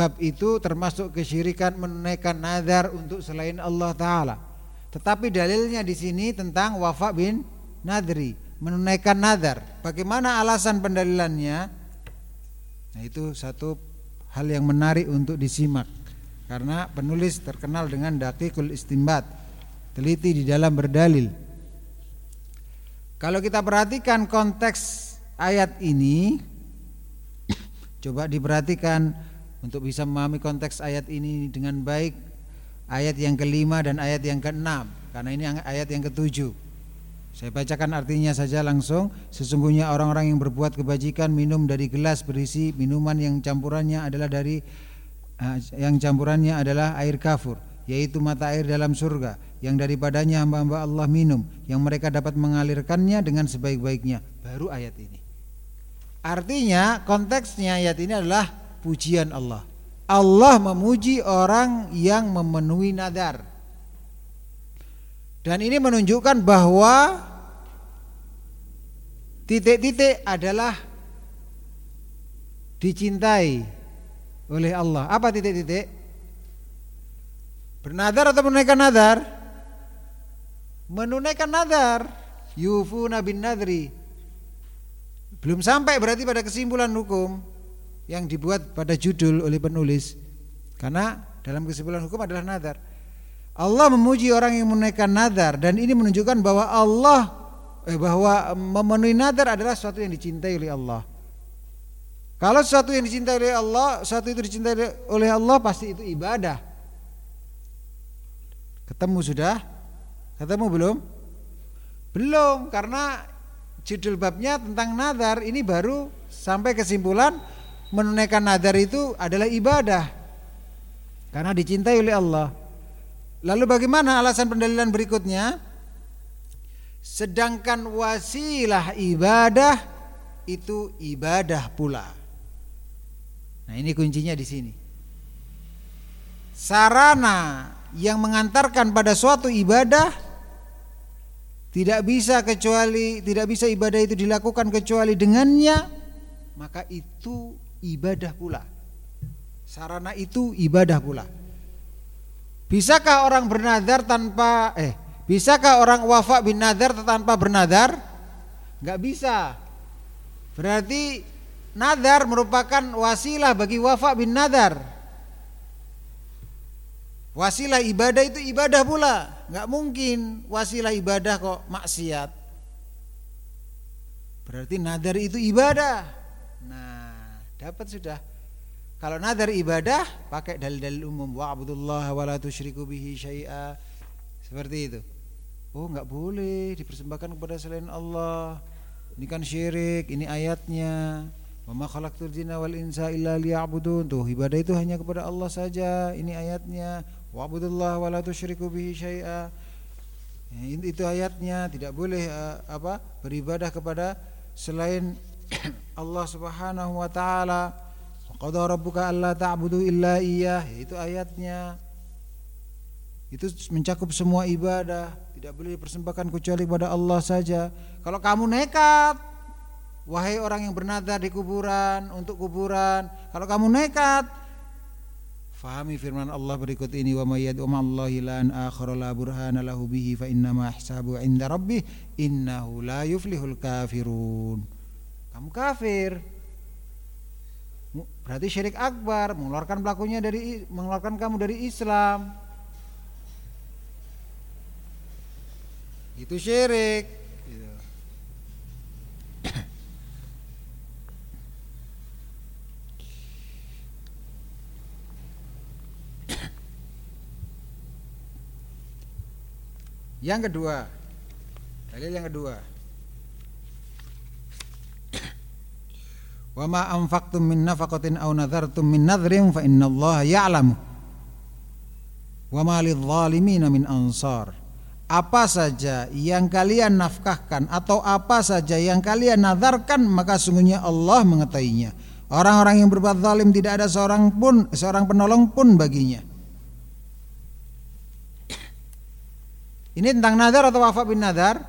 bab itu termasuk kesyirikan menunaikan nazar untuk selain Allah taala. Tetapi dalilnya di sini tentang wafa bin nadri menunaikan nazar bagaimana alasan pendalilannya? Nah itu satu hal yang menarik untuk disimak karena penulis terkenal dengan dakikul istimbat teliti di dalam berdalil. Kalau kita perhatikan konteks ayat ini coba diperhatikan untuk bisa memahami konteks ayat ini dengan baik. Ayat yang kelima dan ayat yang keenam karena ini ayat yang ketujuh. Saya bacakan artinya saja langsung. Sesungguhnya orang-orang yang berbuat kebajikan Minum dari gelas berisi minuman yang campurannya adalah dari yang campurannya adalah air kafur yaitu mata air dalam surga yang daripadanya hamba-hamba Allah minum yang mereka dapat mengalirkannya dengan sebaik-baiknya. Baru ayat ini. Artinya konteksnya ayat ini adalah pujian Allah. Allah memuji orang yang memenuhi nadar. Dan ini menunjukkan bahwa titik-titik adalah dicintai oleh Allah. Apa titik-titik? Bernadar atau menunaikan nadar? Menunaikan nadar. Yufuna bin nadri. Belum sampai berarti pada kesimpulan hukum yang dibuat pada judul oleh penulis. Karena dalam kesimpulan hukum adalah nadar. Allah memuji orang yang menunaikan nadar dan ini menunjukkan bahwa Allah eh, bahwa memenuhi nadar adalah sesuatu yang dicintai oleh Allah. Kalau sesuatu yang dicintai oleh Allah, sesuatu itu dicintai oleh Allah pasti itu ibadah. Ketemu sudah? Ketemu belum? Belum, karena judul babnya tentang nadar ini baru sampai kesimpulan menunaikan nadar itu adalah ibadah. Karena dicintai oleh Allah. Lalu bagaimana alasan pendalilan berikutnya? Sedangkan wasilah ibadah itu ibadah pula. Nah, ini kuncinya di sini. Sarana yang mengantarkan pada suatu ibadah tidak bisa kecuali tidak bisa ibadah itu dilakukan kecuali dengannya, maka itu ibadah pula. Sarana itu ibadah pula. Bisakah orang bernadar tanpa eh bisakah orang wafa bin nadar tanpa bernadar? Enggak bisa. Berarti Nadar merupakan wasilah bagi wafa bin nadar. Wasilah ibadah itu ibadah pula, nggak mungkin wasilah ibadah kok maksiat. Berarti nadar itu ibadah. Nah, dapat sudah. Kalau nadar ibadah pakai dalil-dalil umum wa'budullah wa la tusyriku bihi syai'a. Seperti itu. Oh, nggak boleh dipersembahkan kepada selain Allah. Ini kan syirik, ini ayatnya. Wa ma khalaqtul jinna wal insa illa liya'budun. Tuh, ibadah itu hanya kepada Allah saja. Ini ayatnya. Wa'budullah wa la tusyriku bihi syai'a. Ya, itu ayatnya tidak boleh uh, apa beribadah kepada selain Allah Subhanahu wa taala. Qadha rabbuka alla ta'budu illa iyyah, itu ayatnya. Itu mencakup semua ibadah, tidak boleh dipersembahkan kecuali kepada Allah saja. Kalau kamu nekat, wahai orang yang bernadar di kuburan untuk kuburan, kalau kamu nekat, fahami firman Allah berikut ini wa may yad'u ma'allahi lan akhara la burhana lahu bihi fa inna ma ihsabu 'inda rabbih innahu la yuflihul kafirun. Kamu kafir. Berarti syirik akbar, mengeluarkan pelakunya dari mengeluarkan kamu dari Islam. itu syirik gitu. Yang kedua dalil yang kedua wa ma anfaqtum min nafaqatin aw nadhartum min nadhrin fa innallaha ya'lamu wa ma lidh-dhalimin min ansar apa saja yang kalian nafkahkan atau apa saja yang kalian nazarkan maka sungguhnya Allah mengetahuinya. Orang-orang yang berbuat zalim tidak ada seorang pun seorang penolong pun baginya. Ini tentang nazar atau wafat bin nazar?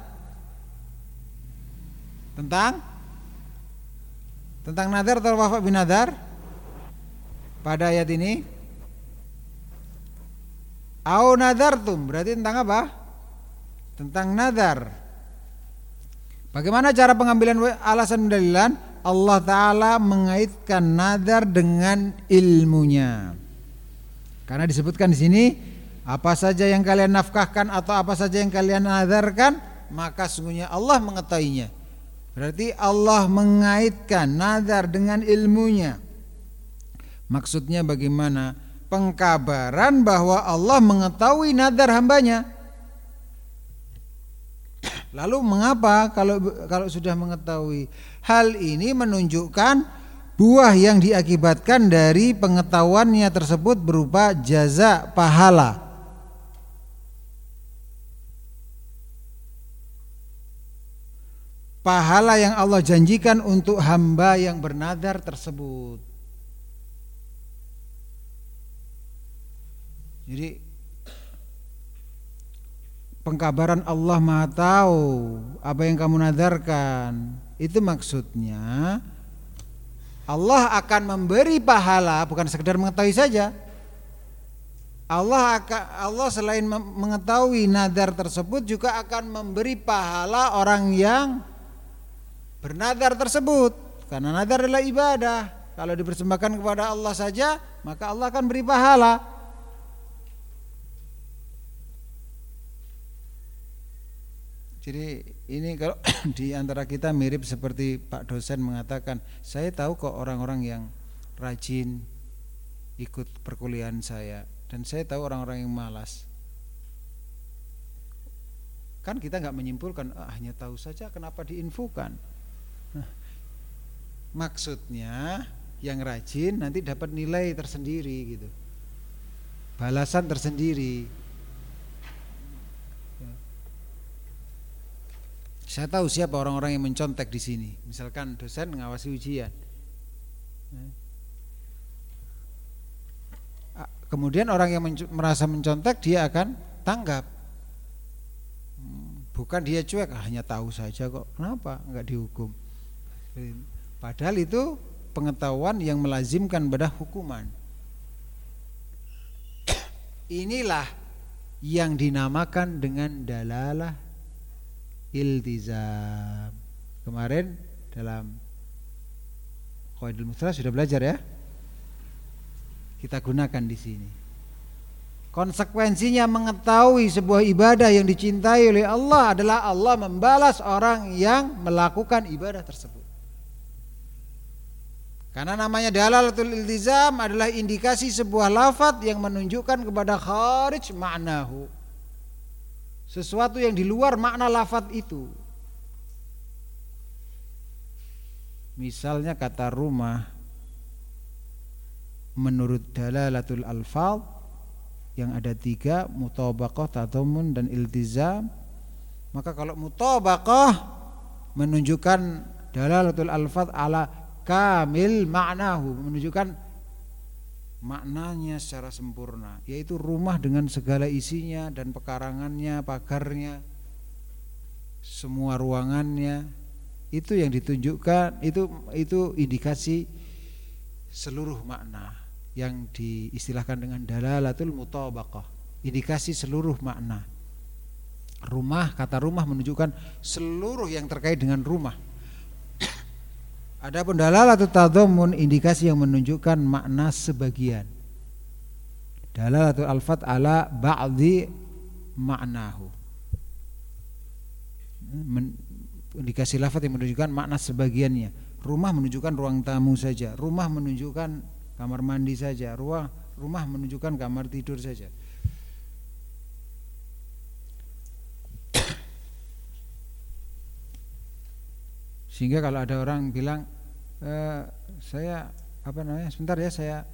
Tentang tentang nazar atau wafat bin nazar? Pada ayat ini Au nadartum berarti tentang apa? tentang nazar. Bagaimana cara pengambilan alasan pendalilan? Allah Ta'ala mengaitkan nazar dengan ilmunya. Karena disebutkan di sini apa saja yang kalian nafkahkan atau apa saja yang kalian nazarkan maka sungguhnya Allah mengetahuinya. Berarti Allah mengaitkan nazar dengan ilmunya. Maksudnya bagaimana? Pengkabaran bahwa Allah mengetahui nazar hambanya. Lalu mengapa kalau kalau sudah mengetahui hal ini menunjukkan buah yang diakibatkan dari pengetahuannya tersebut berupa jaza pahala. Pahala yang Allah janjikan untuk hamba yang bernadar tersebut. Jadi pengkabaran Allah Maha tahu apa yang kamu nadarkan. Itu maksudnya Allah akan memberi pahala bukan sekedar mengetahui saja. Allah akan Allah selain mengetahui nadar tersebut juga akan memberi pahala orang yang bernadar tersebut karena nadar adalah ibadah. Kalau dipersembahkan kepada Allah saja, maka Allah akan beri pahala. Jadi ini kalau di antara kita mirip seperti Pak dosen mengatakan, saya tahu kok orang-orang yang rajin ikut perkuliahan saya dan saya tahu orang-orang yang malas. Kan kita nggak menyimpulkan ah, hanya tahu saja kenapa diinfokan. Maksudnya yang rajin nanti dapat nilai tersendiri gitu. Balasan tersendiri Saya tahu siapa orang-orang yang mencontek di sini. Misalkan dosen mengawasi ujian. Kemudian orang yang merasa mencontek dia akan tanggap. Hmm, bukan dia cuek, ah, hanya tahu saja kok. Kenapa enggak dihukum? Padahal itu pengetahuan yang melazimkan pada hukuman. Inilah yang dinamakan dengan dalalah iltizam. Kemarin dalam Qaidul Musra sudah belajar ya. Kita gunakan di sini. Konsekuensinya mengetahui sebuah ibadah yang dicintai oleh Allah adalah Allah membalas orang yang melakukan ibadah tersebut. Karena namanya dalalatul iltizam adalah indikasi sebuah lafat yang menunjukkan kepada kharij ma'nahu sesuatu yang di luar makna lafat itu. Misalnya kata rumah menurut dalalatul alfal yang ada tiga mutabaqah, tadamun dan iltizam maka kalau mutabaqah menunjukkan dalalatul alfal ala kamil maknahu menunjukkan maknanya secara sempurna yaitu rumah dengan segala isinya dan pekarangannya pagarnya semua ruangannya. Itu yang ditunjukkan itu itu indikasi seluruh makna yang diistilahkan dengan dalalatul mutabaqah indikasi seluruh makna. Rumah kata rumah menunjukkan seluruh yang terkait dengan rumah Adapun dalalatul tadhammun indikasi yang menunjukkan makna sebagian. Dalalatul alfat ala ba'di maknahu. Men, indikasi lafaz yang menunjukkan makna sebagiannya. Rumah menunjukkan ruang tamu saja, rumah menunjukkan kamar mandi saja, ruang rumah menunjukkan kamar tidur saja. Sehingga kalau ada orang bilang e, saya apa namanya sebentar ya saya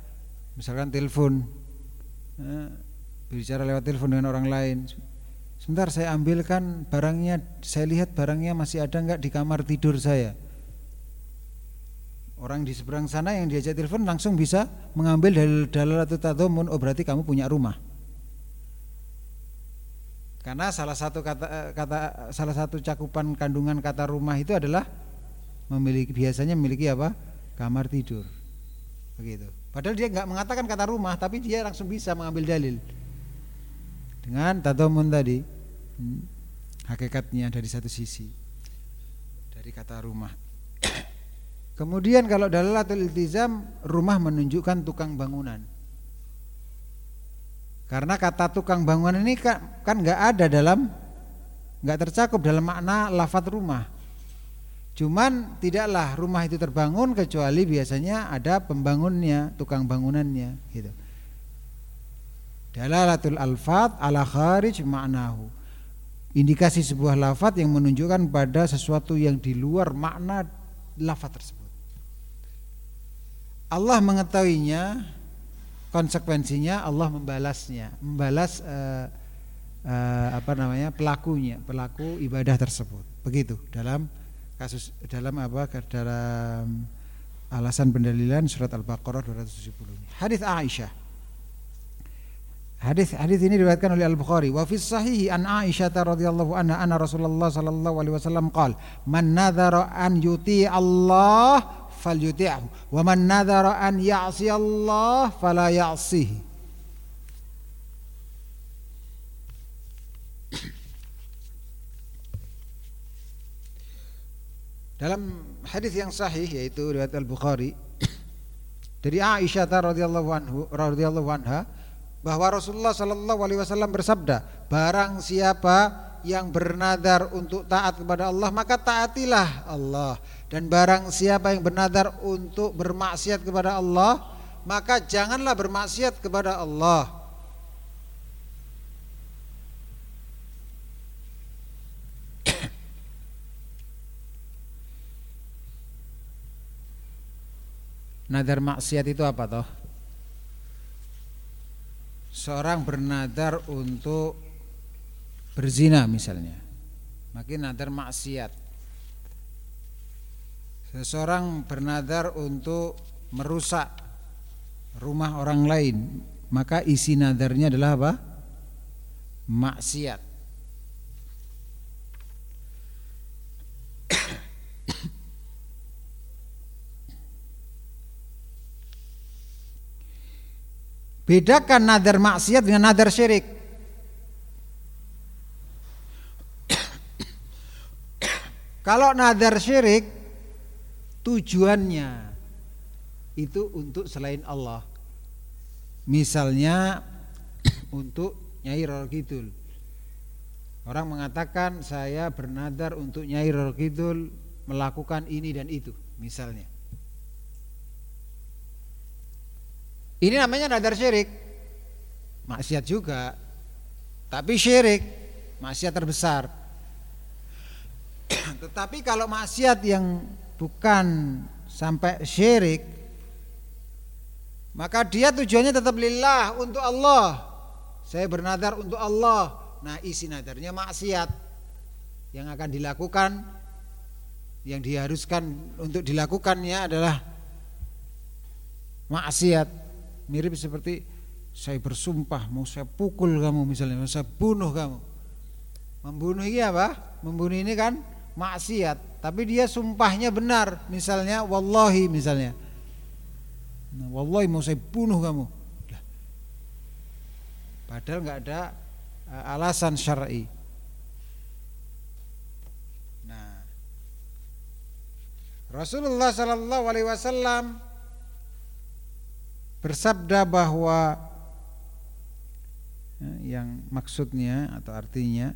misalkan telepon bicara lewat telepon dengan orang lain. Sebentar saya ambilkan barangnya saya lihat barangnya masih ada nggak di kamar tidur saya. Orang di seberang sana yang diajak telepon langsung bisa mengambil dalil dalil atau tatomun oh berarti kamu punya rumah. Karena salah satu kata eh, kata salah satu cakupan kandungan kata rumah itu adalah memiliki biasanya memiliki apa? Kamar tidur. Begitu. Padahal dia nggak mengatakan kata rumah tapi dia langsung bisa mengambil dalil. Dengan tatomun tadi hmm, hakikatnya dari satu sisi dari kata rumah. Kemudian kalau dalalatul iltizam rumah menunjukkan tukang bangunan. Karena kata tukang bangunan ini kan kan ada dalam nggak tercakup dalam makna lafat rumah Cuman tidaklah rumah itu terbangun kecuali biasanya ada pembangunnya, tukang bangunannya gitu. Dalalatul alfat ala kharij ma'nahu. Indikasi sebuah lafat yang menunjukkan pada sesuatu yang di luar makna lafat tersebut. Allah mengetahuinya, konsekuensinya Allah membalasnya, membalas uh, uh, apa namanya pelakunya, pelaku ibadah tersebut. Begitu dalam kasus dalam apa dalam alasan pendalilan surat Al-Baqarah 270. Hadis Aisyah. Hadis hadis ini diriwayatkan oleh Al-Bukhari wa fi sahih an Aisyah radhiyallahu anha anna Rasulullah sallallahu alaihi wasallam qala man nadhara an yuti Allah falyuti'hu wa man nadhara an ya'si Allah fala ya'sihi Dalam hadis yang sahih yaitu riwayat Al-Bukhari dari Aisyah radhiyallahu anhu radhiyallahu anha bahwa Rasulullah sallallahu alaihi wasallam bersabda, barang siapa yang bernadar untuk taat kepada Allah maka taatilah Allah. Dan barang siapa yang bernadar untuk bermaksiat kepada Allah maka janganlah bermaksiat kepada Allah Nadar maksiat itu apa toh? Seorang bernadar untuk berzina misalnya. Makin nadar maksiat. Seseorang bernadar untuk merusak rumah orang lain, maka isi nadarnya adalah apa? Maksiat. Bedakan nadar maksiat dengan nadar syirik. Kalau nadar syirik tujuannya itu untuk selain Allah. Misalnya untuk Nyai Roro Kidul. Orang mengatakan saya bernadar untuk Nyai Roro Kidul melakukan ini dan itu misalnya. Ini namanya nadar syirik. Maksiat juga. Tapi syirik, maksiat terbesar. Tetapi kalau maksiat yang bukan sampai syirik, maka dia tujuannya tetap lillah untuk Allah. Saya bernadar untuk Allah. Nah, isi nadarnya maksiat yang akan dilakukan yang diharuskan untuk dilakukannya adalah maksiat mirip seperti saya bersumpah mau saya pukul kamu misalnya mau saya bunuh kamu. Membunuh ini apa? Membunuh ini kan maksiat. Tapi dia sumpahnya benar misalnya wallahi misalnya. Nah, wallahi mau saya bunuh kamu. Padahal nggak ada uh, alasan syar'i. Nah. Rasulullah Shallallahu Alaihi Wasallam bersabda bahwa ya, yang maksudnya atau artinya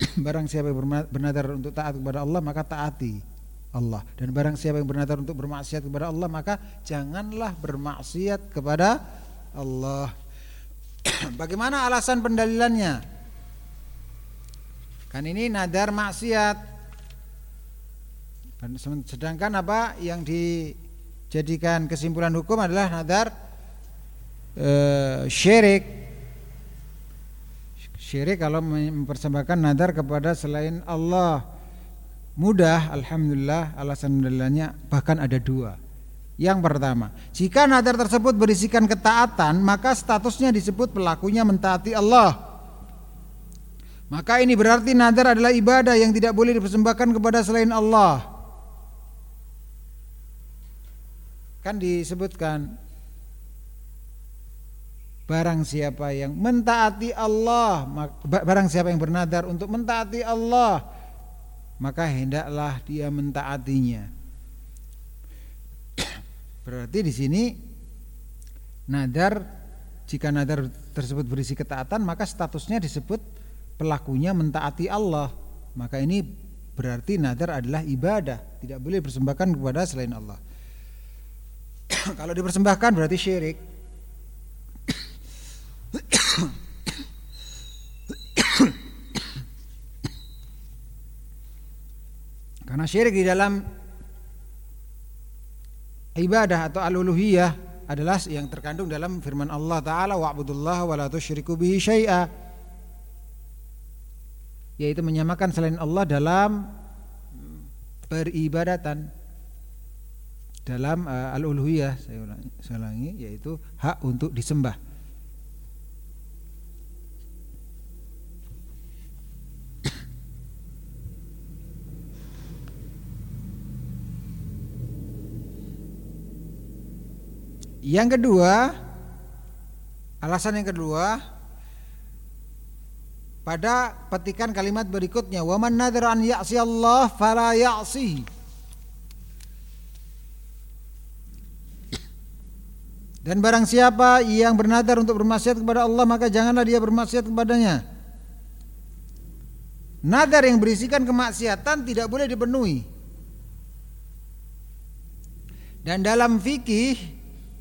barang siapa yang bernadar untuk taat kepada Allah maka taati Allah dan barang siapa yang bernadar untuk bermaksiat kepada Allah maka janganlah bermaksiat kepada Allah. Bagaimana alasan pendalilannya? Kan ini nadar maksiat. Sedangkan apa yang di jadikan kesimpulan hukum adalah nadar e, syirik. Syirik kalau mempersembahkan nadar kepada selain Allah. Mudah alhamdulillah alasan mudahnya bahkan ada dua. Yang pertama jika nadar tersebut berisikan ketaatan maka statusnya disebut pelakunya mentaati Allah. Maka ini berarti nadar adalah ibadah yang tidak boleh dipersembahkan kepada selain Allah kan disebutkan barang siapa yang mentaati Allah barang siapa yang bernadar untuk mentaati Allah maka hendaklah dia mentaatinya. Berarti di sini nadar jika nadar tersebut berisi ketaatan maka statusnya disebut pelakunya mentaati Allah. Maka ini berarti nadar adalah ibadah tidak boleh persembahkan kepada selain Allah Kalau dipersembahkan berarti syirik. Karena syirik di dalam ibadah atau al-uluhiyah adalah yang terkandung dalam firman Allah taala wa'budullaha wa la tusyriku bihi syai'a yaitu menyamakan selain Allah dalam peribadatan dalam uh, al-uluhiyah saya ulangi, saya ulangi yaitu hak untuk disembah. Yang kedua, alasan yang kedua pada petikan kalimat berikutnya, "Wa man nadhara an ya'si Allah fala ya'sihi." Dan barang siapa yang bernadar untuk bermaksiat kepada Allah maka janganlah dia bermaksiat kepadanya. Nadar yang berisikan kemaksiatan tidak boleh dipenuhi. Dan dalam fikih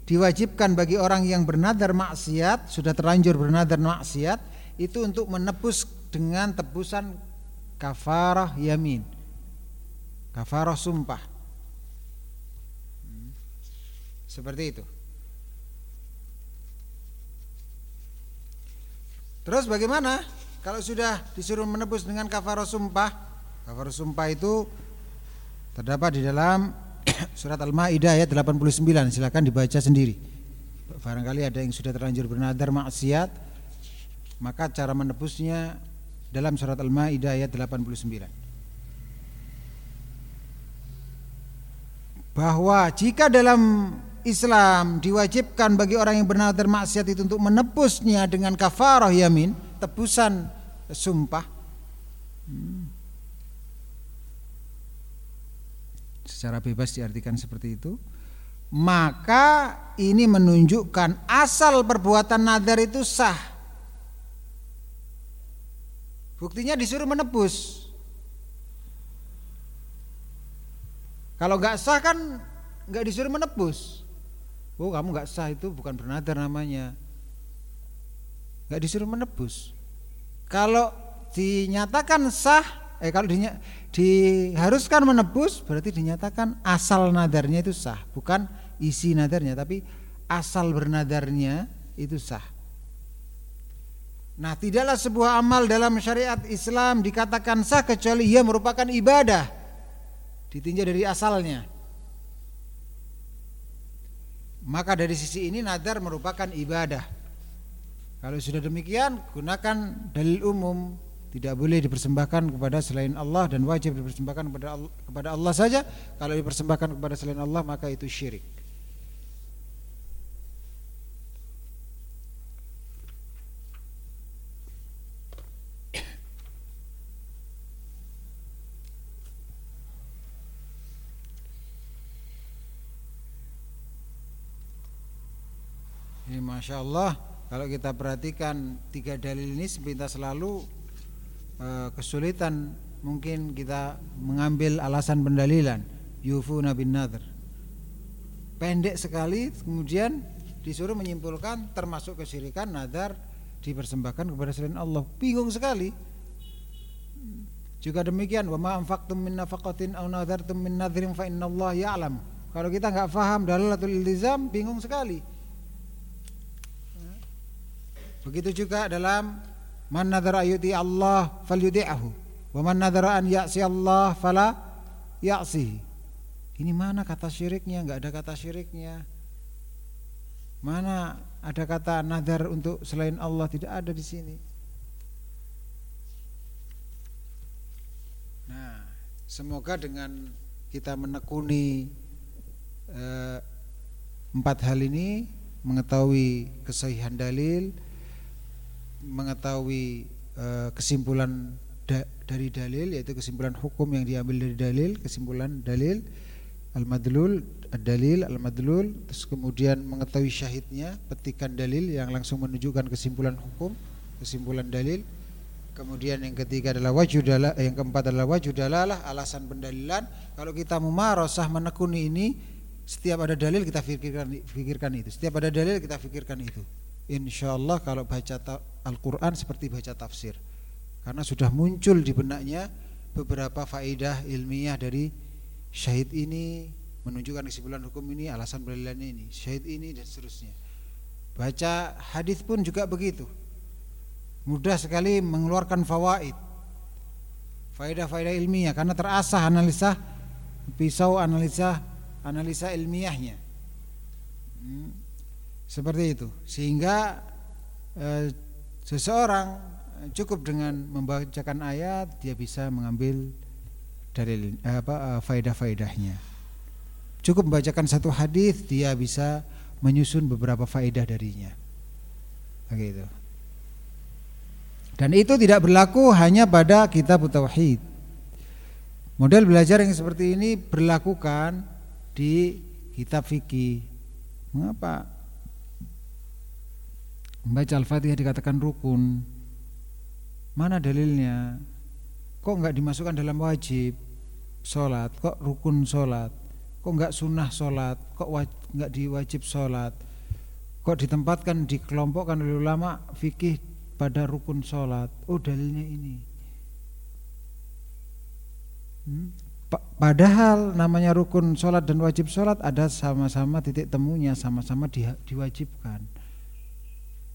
diwajibkan bagi orang yang bernadar maksiat, sudah terlanjur bernadar maksiat, itu untuk menebus dengan tebusan kafarah yamin. Kafarah sumpah. Hmm. Seperti itu. Terus bagaimana kalau sudah disuruh menebus dengan kafarah sumpah? Kafarah sumpah itu terdapat di dalam surat Al-Maidah ayat 89. Silakan dibaca sendiri. Barangkali ada yang sudah terlanjur bernadar maksiat, maka cara menebusnya dalam surat Al-Maidah ayat 89. Bahwa jika dalam Islam diwajibkan bagi orang yang bernadar maksiat itu untuk menebusnya dengan kafarah yamin, tebusan sumpah. Hmm. Secara bebas diartikan seperti itu. Maka ini menunjukkan asal perbuatan nadar itu sah. Buktinya disuruh menebus. Kalau nggak sah kan nggak disuruh menebus. Oh kamu nggak sah itu bukan bernadar namanya. Nggak disuruh menebus. Kalau dinyatakan sah eh kalau dinya, diharuskan menebus berarti dinyatakan asal nadarnya itu sah. Bukan isi nadarnya tapi asal bernadarnya itu sah. Nah tidaklah sebuah amal dalam syariat Islam dikatakan sah kecuali ia merupakan ibadah. Ditinjau dari asalnya. Maka dari sisi ini nadar merupakan ibadah. Kalau sudah demikian, gunakan dalil umum tidak boleh dipersembahkan kepada selain Allah dan wajib dipersembahkan kepada Allah, kepada Allah saja. Kalau dipersembahkan kepada selain Allah maka itu syirik. Ini masya Allah kalau kita perhatikan tiga dalil ini sepintas selalu eh, kesulitan mungkin kita mengambil alasan pendalilan yufu nabi nadr pendek sekali kemudian disuruh menyimpulkan termasuk kesyirikan nadar dipersembahkan kepada selain Allah. Bingung sekali. Juga demikian wa ma anfaqtum min nafaqatin aw nadartum min nadhrin fa innallaha ya'lam. Kalau kita nggak paham dalalatul iltizam bingung sekali Begitu juga dalam man nadhara ayuti Allah falyuti'ahu wa man nadhara an ya'si Allah fala ya'si. Ini mana kata syiriknya? Enggak ada kata syiriknya. Mana ada kata nadar untuk selain Allah tidak ada di sini. Nah, semoga dengan kita menekuni eh, empat hal ini mengetahui kesahihan dalil mengetahui uh, kesimpulan da dari dalil yaitu kesimpulan hukum yang diambil dari dalil, kesimpulan dalil al-madlul ad-dalil al-madlul terus kemudian mengetahui syahidnya petikan dalil yang langsung menunjukkan kesimpulan hukum kesimpulan dalil. Kemudian yang ketiga adalah wajudala yang keempat adalah wajudalalah alasan pendalilan. Kalau kita memarosah menekuni ini setiap ada dalil kita pikirkan pikirkan itu. Setiap ada dalil kita pikirkan itu. Insyaallah kalau baca Al-Quran seperti baca tafsir. Karena sudah muncul di benaknya beberapa faedah ilmiah dari syahid ini menunjukkan kesimpulan hukum ini alasan pendalilan ini syahid ini dan seterusnya. Baca hadis pun juga begitu. Mudah sekali mengeluarkan fawaid faedah-faedah ilmiah karena terasah analisa pisau analisa analisa ilmiahnya. Hmm. Seperti itu. Sehingga e, seseorang cukup dengan membacakan ayat dia bisa mengambil dari eh, apa eh, faedah-faedahnya. Cukup membacakan satu hadis dia bisa menyusun beberapa faedah darinya. Begitu. Dan itu tidak berlaku hanya pada kitab tauhid. Model belajar yang seperti ini berlakukan di kitab fikih. Mengapa? Membaca Al-Fatihah dikatakan rukun. Mana dalilnya? Kok enggak dimasukkan dalam wajib sholat? Kok rukun sholat? Kok enggak sunnah sholat? Kok enggak diwajib sholat? Kok ditempatkan dikelompokkan oleh ulama fikih pada rukun sholat? Oh dalilnya ini. Hmm? Padahal namanya rukun sholat dan wajib sholat ada sama-sama titik temunya, sama-sama diwajibkan.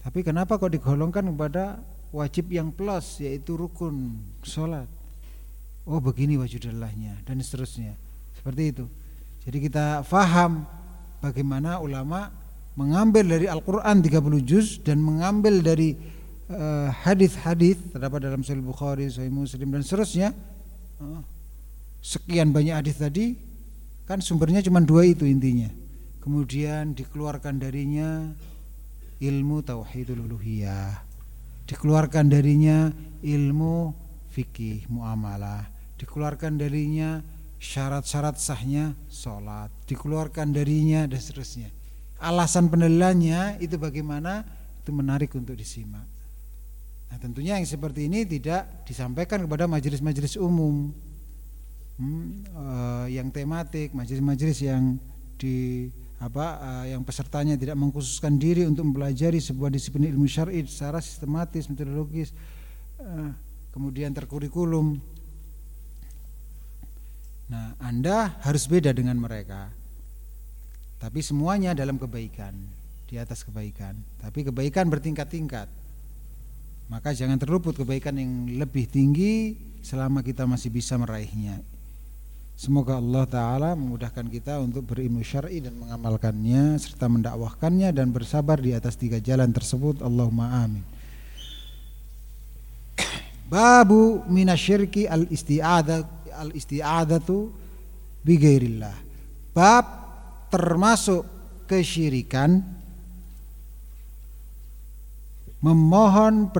Tapi kenapa kok digolongkan kepada wajib yang plus yaitu rukun sholat? Oh begini wajudallahnya dan seterusnya. Seperti itu. Jadi kita faham bagaimana ulama mengambil dari Al-Quran 30 juz dan mengambil dari eh, hadis-hadis uh, terdapat dalam Sahih Bukhari, Sahih Muslim dan seterusnya. Uh, sekian banyak hadis tadi kan sumbernya cuma dua itu intinya. Kemudian dikeluarkan darinya ilmu tauhidul uluhiyah. Dikeluarkan darinya ilmu fikih muamalah. Dikeluarkan darinya syarat-syarat sahnya sholat. Dikeluarkan darinya dan seterusnya. Alasan pendalilannya itu bagaimana? Itu menarik untuk disimak. Nah tentunya yang seperti ini tidak disampaikan kepada majelis-majelis umum. Hmm, uh, yang tematik majelis-majelis yang di apa uh, yang pesertanya tidak mengkhususkan diri untuk mempelajari sebuah disiplin ilmu syar'i secara sistematis metodologis uh, kemudian terkurikulum. Nah Anda harus beda dengan mereka. Tapi semuanya dalam kebaikan di atas kebaikan. Tapi kebaikan bertingkat-tingkat. Maka jangan terluput kebaikan yang lebih tinggi selama kita masih bisa meraihnya Semoga Allah Ta'ala memudahkan kita untuk berilmu syar'i dan mengamalkannya serta mendakwahkannya dan bersabar di atas tiga jalan tersebut. Allahumma amin. Babu minasyirki al-isti'adah al-isti'adatu bi Bab termasuk kesyirikan memohon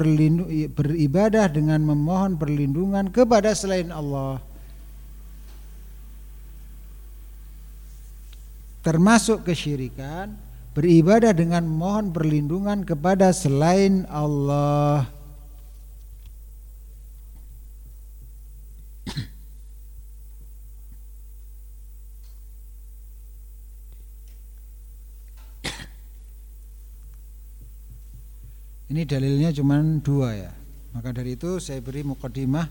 beribadah dengan memohon perlindungan kepada selain Allah termasuk kesyirikan beribadah dengan mohon perlindungan kepada selain Allah. Ini dalilnya cuma dua ya. Maka dari itu saya beri mukadimah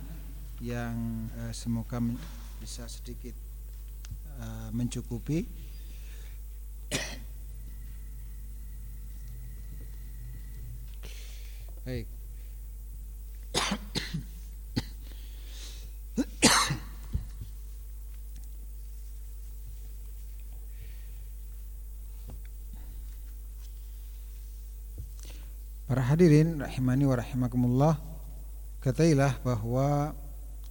yang eh, semoga bisa sedikit eh, mencukupi. Baik. Para hadirin rahimani wa rahimakumullah Katailah bahwa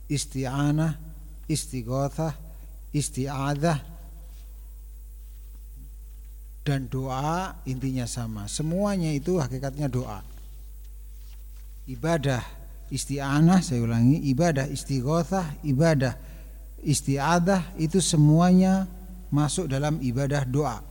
isti'anah, istighatsah, isti'adzah dan doa intinya sama. Semuanya itu hakikatnya doa ibadah isti'anah saya ulangi ibadah istighothah ibadah isti'adah itu semuanya masuk dalam ibadah doa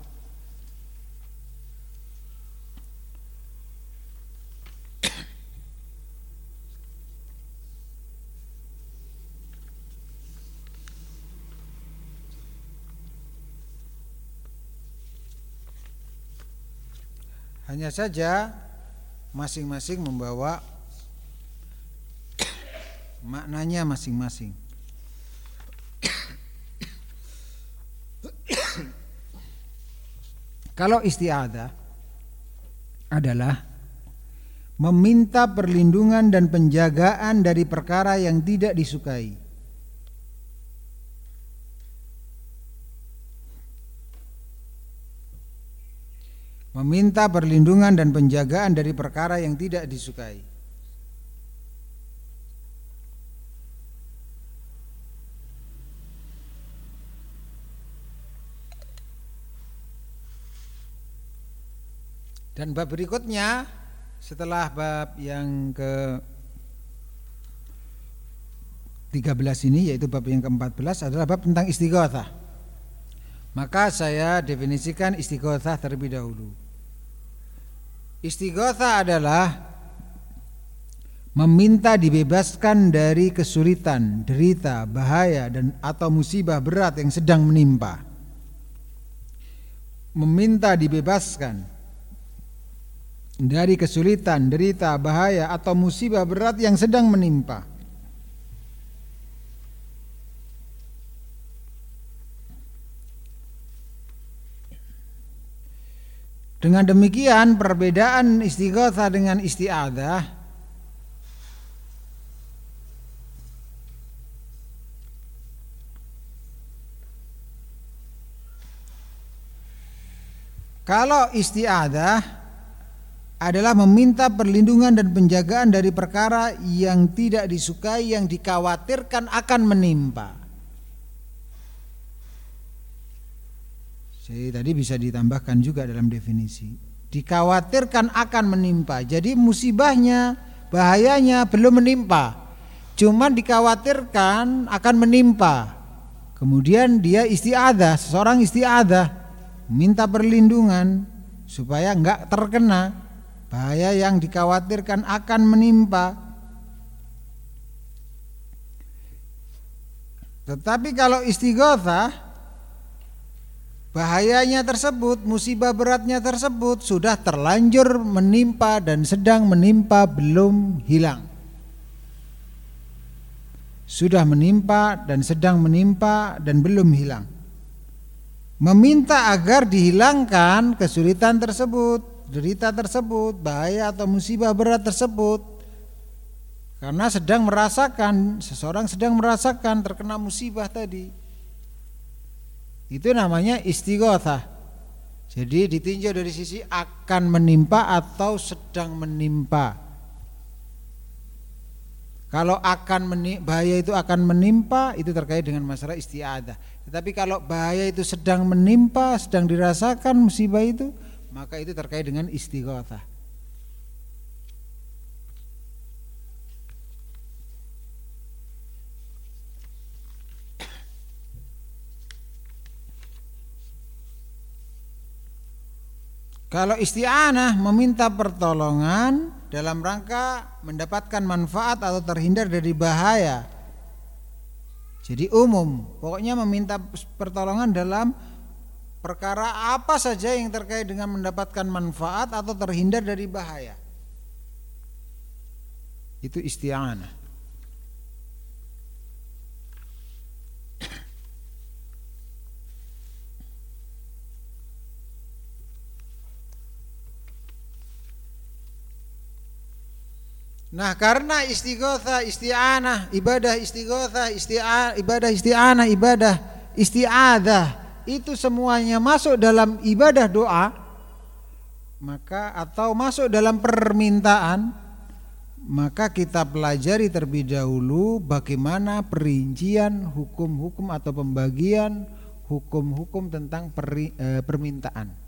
Hanya saja masing-masing membawa maknanya masing-masing. Kalau istiadah adalah meminta perlindungan dan penjagaan dari perkara yang tidak disukai. Meminta perlindungan dan penjagaan dari perkara yang tidak disukai. Dan bab berikutnya setelah bab yang ke 13 ini yaitu bab yang ke-14 adalah bab tentang istighatsah. Maka saya definisikan istighatsah terlebih dahulu. Istighatsah adalah meminta dibebaskan dari kesulitan, derita, bahaya dan atau musibah berat yang sedang menimpa. Meminta dibebaskan dari kesulitan, derita, bahaya atau musibah berat yang sedang menimpa. Dengan demikian perbedaan istighatha dengan isti'adah Kalau isti'adah adalah meminta perlindungan dan penjagaan dari perkara yang tidak disukai yang dikhawatirkan akan menimpa. Jadi tadi bisa ditambahkan juga dalam definisi. Dikhawatirkan akan menimpa. Jadi musibahnya, bahayanya belum menimpa. Cuman dikhawatirkan akan menimpa. Kemudian dia istiadah, seseorang istiadah minta perlindungan supaya enggak terkena bahaya yang dikhawatirkan akan menimpa. Tetapi kalau istighothah bahayanya tersebut, musibah beratnya tersebut sudah terlanjur menimpa dan sedang menimpa belum hilang. Sudah menimpa dan sedang menimpa dan belum hilang. Meminta agar dihilangkan kesulitan tersebut derita tersebut, bahaya atau musibah berat tersebut karena sedang merasakan seseorang sedang merasakan terkena musibah tadi Itu namanya istighothah. Jadi ditinjau dari sisi akan menimpa atau sedang menimpa. Kalau akan menimpa, bahaya itu akan menimpa itu terkait dengan masalah istiadah. Tetapi kalau bahaya itu sedang menimpa, sedang dirasakan musibah itu, maka itu terkait dengan istighothah. Kalau isti'anah meminta pertolongan dalam rangka mendapatkan manfaat atau terhindar dari bahaya. Jadi umum, pokoknya meminta pertolongan dalam perkara apa saja yang terkait dengan mendapatkan manfaat atau terhindar dari bahaya. Itu isti'anah. Nah karena istighotha, isti'anah, ibadah istighotha, isti'anah, ibadah isti'anah, ibadah isti'adah itu semuanya masuk dalam ibadah doa maka atau masuk dalam permintaan maka kita pelajari terlebih dahulu bagaimana perincian hukum-hukum atau pembagian hukum-hukum tentang peri, e, permintaan.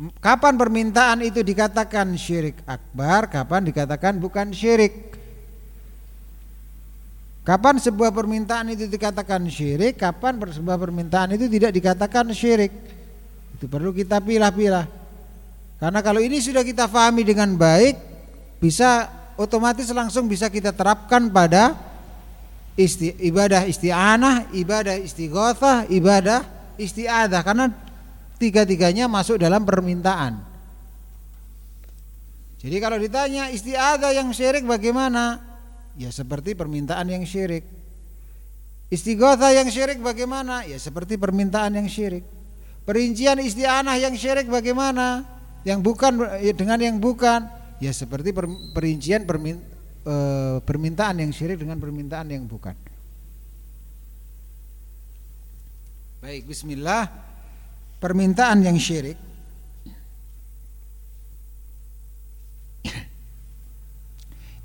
Kapan permintaan itu dikatakan syirik akbar, kapan dikatakan bukan syirik? Kapan sebuah permintaan itu dikatakan syirik, kapan sebuah permintaan itu tidak dikatakan syirik? Itu perlu kita pilah-pilah. Karena kalau ini sudah kita pahami dengan baik, bisa otomatis langsung bisa kita terapkan pada isti, ibadah isti'anah, ibadah istighothah, ibadah isti'adah karena tiga-tiganya masuk dalam permintaan. Jadi kalau ditanya istiadah yang syirik bagaimana? Ya seperti permintaan yang syirik. Istighatha yang syirik bagaimana? Ya seperti permintaan yang syirik. Perincian isti'anah yang syirik bagaimana? Yang bukan ya dengan yang bukan. Ya seperti per, perincian e, permintaan yang syirik dengan permintaan yang bukan. Baik, bismillah permintaan yang syirik.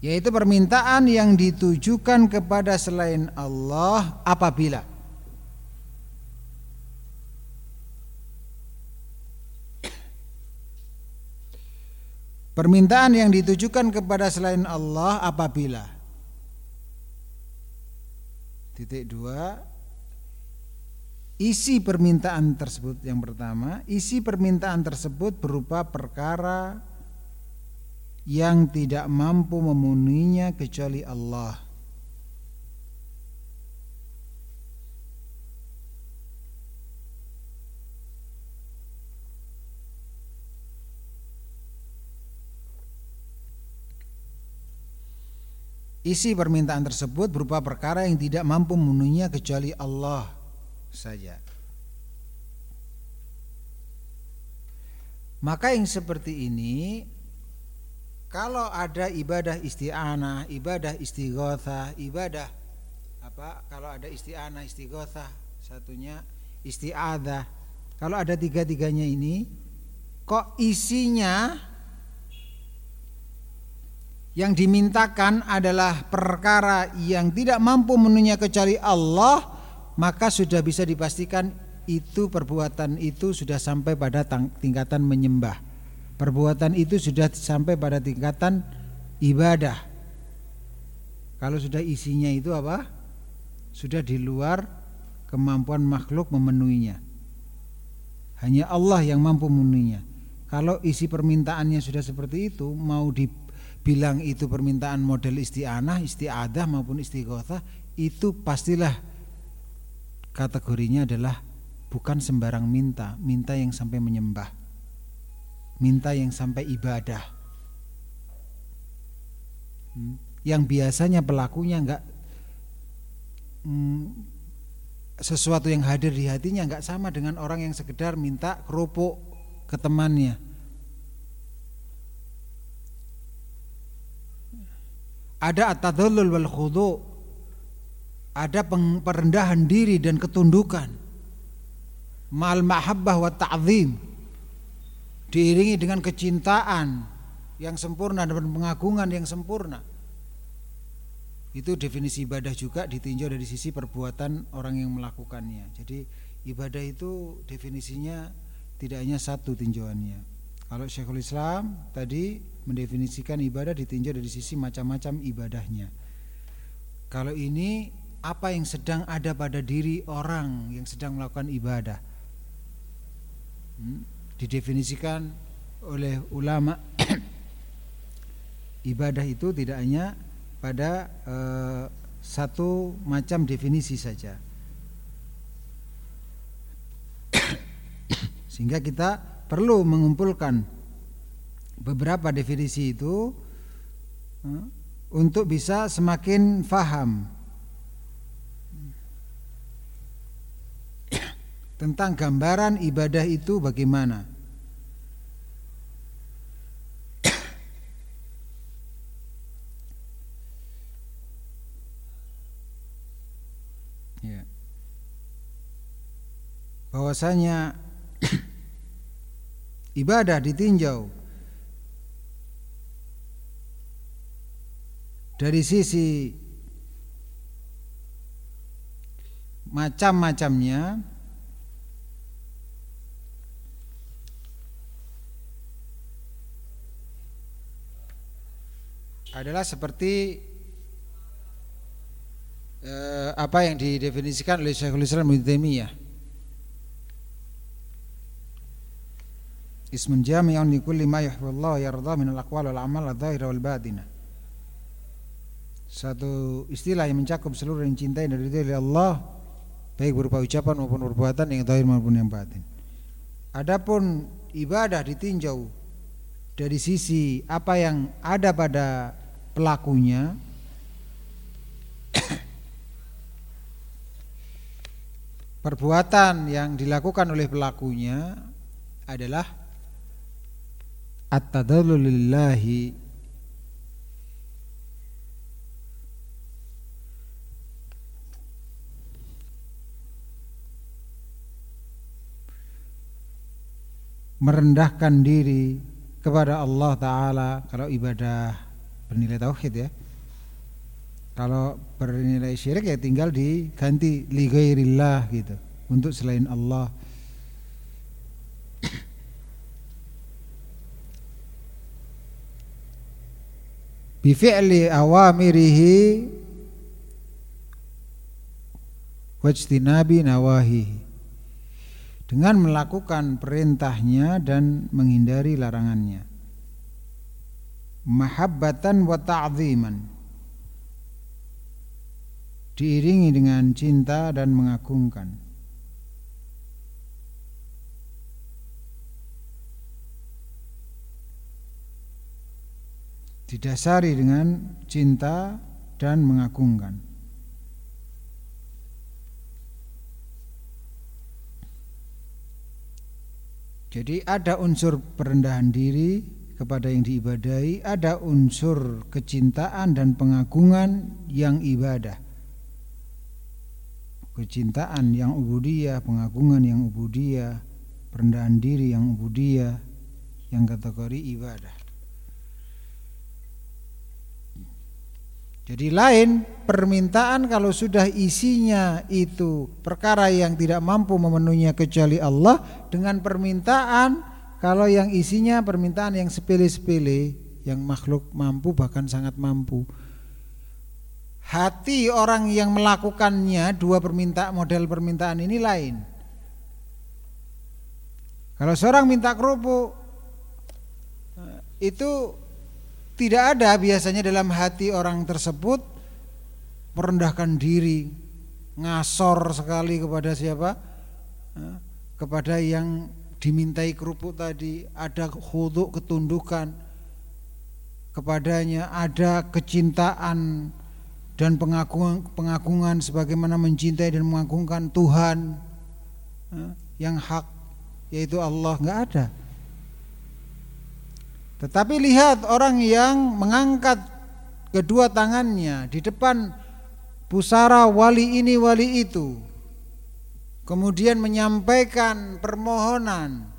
Yaitu permintaan yang ditujukan kepada selain Allah apabila. Permintaan yang ditujukan kepada selain Allah apabila. Titik dua Isi permintaan tersebut yang pertama, isi permintaan tersebut berupa perkara yang tidak mampu memenuhinya kecuali Allah. Isi permintaan tersebut berupa perkara yang tidak mampu memenuhinya kecuali Allah saja. Maka yang seperti ini kalau ada ibadah isti'anah, ibadah istighothah, ibadah apa? Kalau ada isti'anah, istighothah, satunya isti'adah. Kalau ada tiga-tiganya ini kok isinya yang dimintakan adalah perkara yang tidak mampu menunya kecuali Allah maka sudah bisa dipastikan itu perbuatan itu sudah sampai pada tingkatan menyembah. Perbuatan itu sudah sampai pada tingkatan ibadah. Kalau sudah isinya itu apa? Sudah di luar kemampuan makhluk memenuhinya. Hanya Allah yang mampu memenuhinya. Kalau isi permintaannya sudah seperti itu, mau dibilang itu permintaan model isti'anah, isti'adah maupun istighothah, itu pastilah kategorinya adalah bukan sembarang minta, minta yang sampai menyembah, minta yang sampai ibadah. Hmm. Yang biasanya pelakunya enggak hmm, sesuatu yang hadir di hatinya enggak sama dengan orang yang sekedar minta kerupuk ke temannya. ada at-tadallul wal khudu ada perendahan diri dan ketundukan. Mal mahabbah wa ta'zim. Diiringi dengan kecintaan yang sempurna dan pengagungan yang sempurna. Itu definisi ibadah juga ditinjau dari sisi perbuatan orang yang melakukannya. Jadi ibadah itu definisinya tidak hanya satu tinjauannya. Kalau Syekhul Islam tadi mendefinisikan ibadah ditinjau dari sisi macam-macam ibadahnya. Kalau ini apa yang sedang ada pada diri orang yang sedang melakukan ibadah hmm? didefinisikan oleh ulama ibadah itu tidak hanya pada eh, satu macam definisi saja. Sehingga kita perlu mengumpulkan beberapa definisi itu eh, untuk bisa semakin faham tentang gambaran ibadah itu bagaimana. bahwasanya ibadah ditinjau dari sisi macam-macamnya adalah seperti eh, apa yang didefinisikan oleh Syekhul Islam Ibnu Taimiyah. Ismun jami'un li kulli ma yuhibbullah yarda min al-aqwal wal amal adh-dhahira wal batinah satu istilah yang mencakup seluruh yang cintai dari diri Allah baik berupa ucapan maupun perbuatan yang zahir maupun yang batin. Adapun ibadah ditinjau dari sisi apa yang ada pada pelakunya. Perbuatan yang dilakukan oleh pelakunya adalah at-tadallul lillahi. Merendahkan diri kepada Allah Ta'ala kalau ibadah bernilai tauhid ya. Kalau bernilai syirik ya tinggal diganti li gitu untuk selain Allah. Bifi'li awamirihi wajtinabi nawahihi. Dengan melakukan perintahnya dan menghindari larangannya mahabbatan wa ta'ziman diiringi dengan cinta dan mengagungkan didasari dengan cinta dan mengagungkan. Jadi ada unsur perendahan diri kepada yang diibadahi, ada unsur kecintaan dan pengagungan yang ibadah. Kecintaan yang ubudiyah, pengagungan yang ubudiyah, perendahan diri yang ubudiyah, yang kategori ibadah. Jadi lain permintaan kalau sudah isinya itu perkara yang tidak mampu memenuhinya kecuali Allah dengan permintaan kalau yang isinya permintaan yang sepele-sepele yang makhluk mampu bahkan sangat mampu. Hati orang yang melakukannya dua permintaan model permintaan ini lain. Kalau seorang minta kerupuk itu tidak ada biasanya dalam hati orang tersebut merendahkan diri, ngasor sekali kepada siapa? Kepada yang dimintai kerupuk tadi, ada khuduk ketundukan kepadanya, ada kecintaan dan pengagungan, pengagungan sebagaimana mencintai dan mengagungkan Tuhan yang hak yaitu Allah nggak ada. Tetapi lihat orang yang mengangkat kedua tangannya di depan pusara wali ini wali itu kemudian menyampaikan permohonan.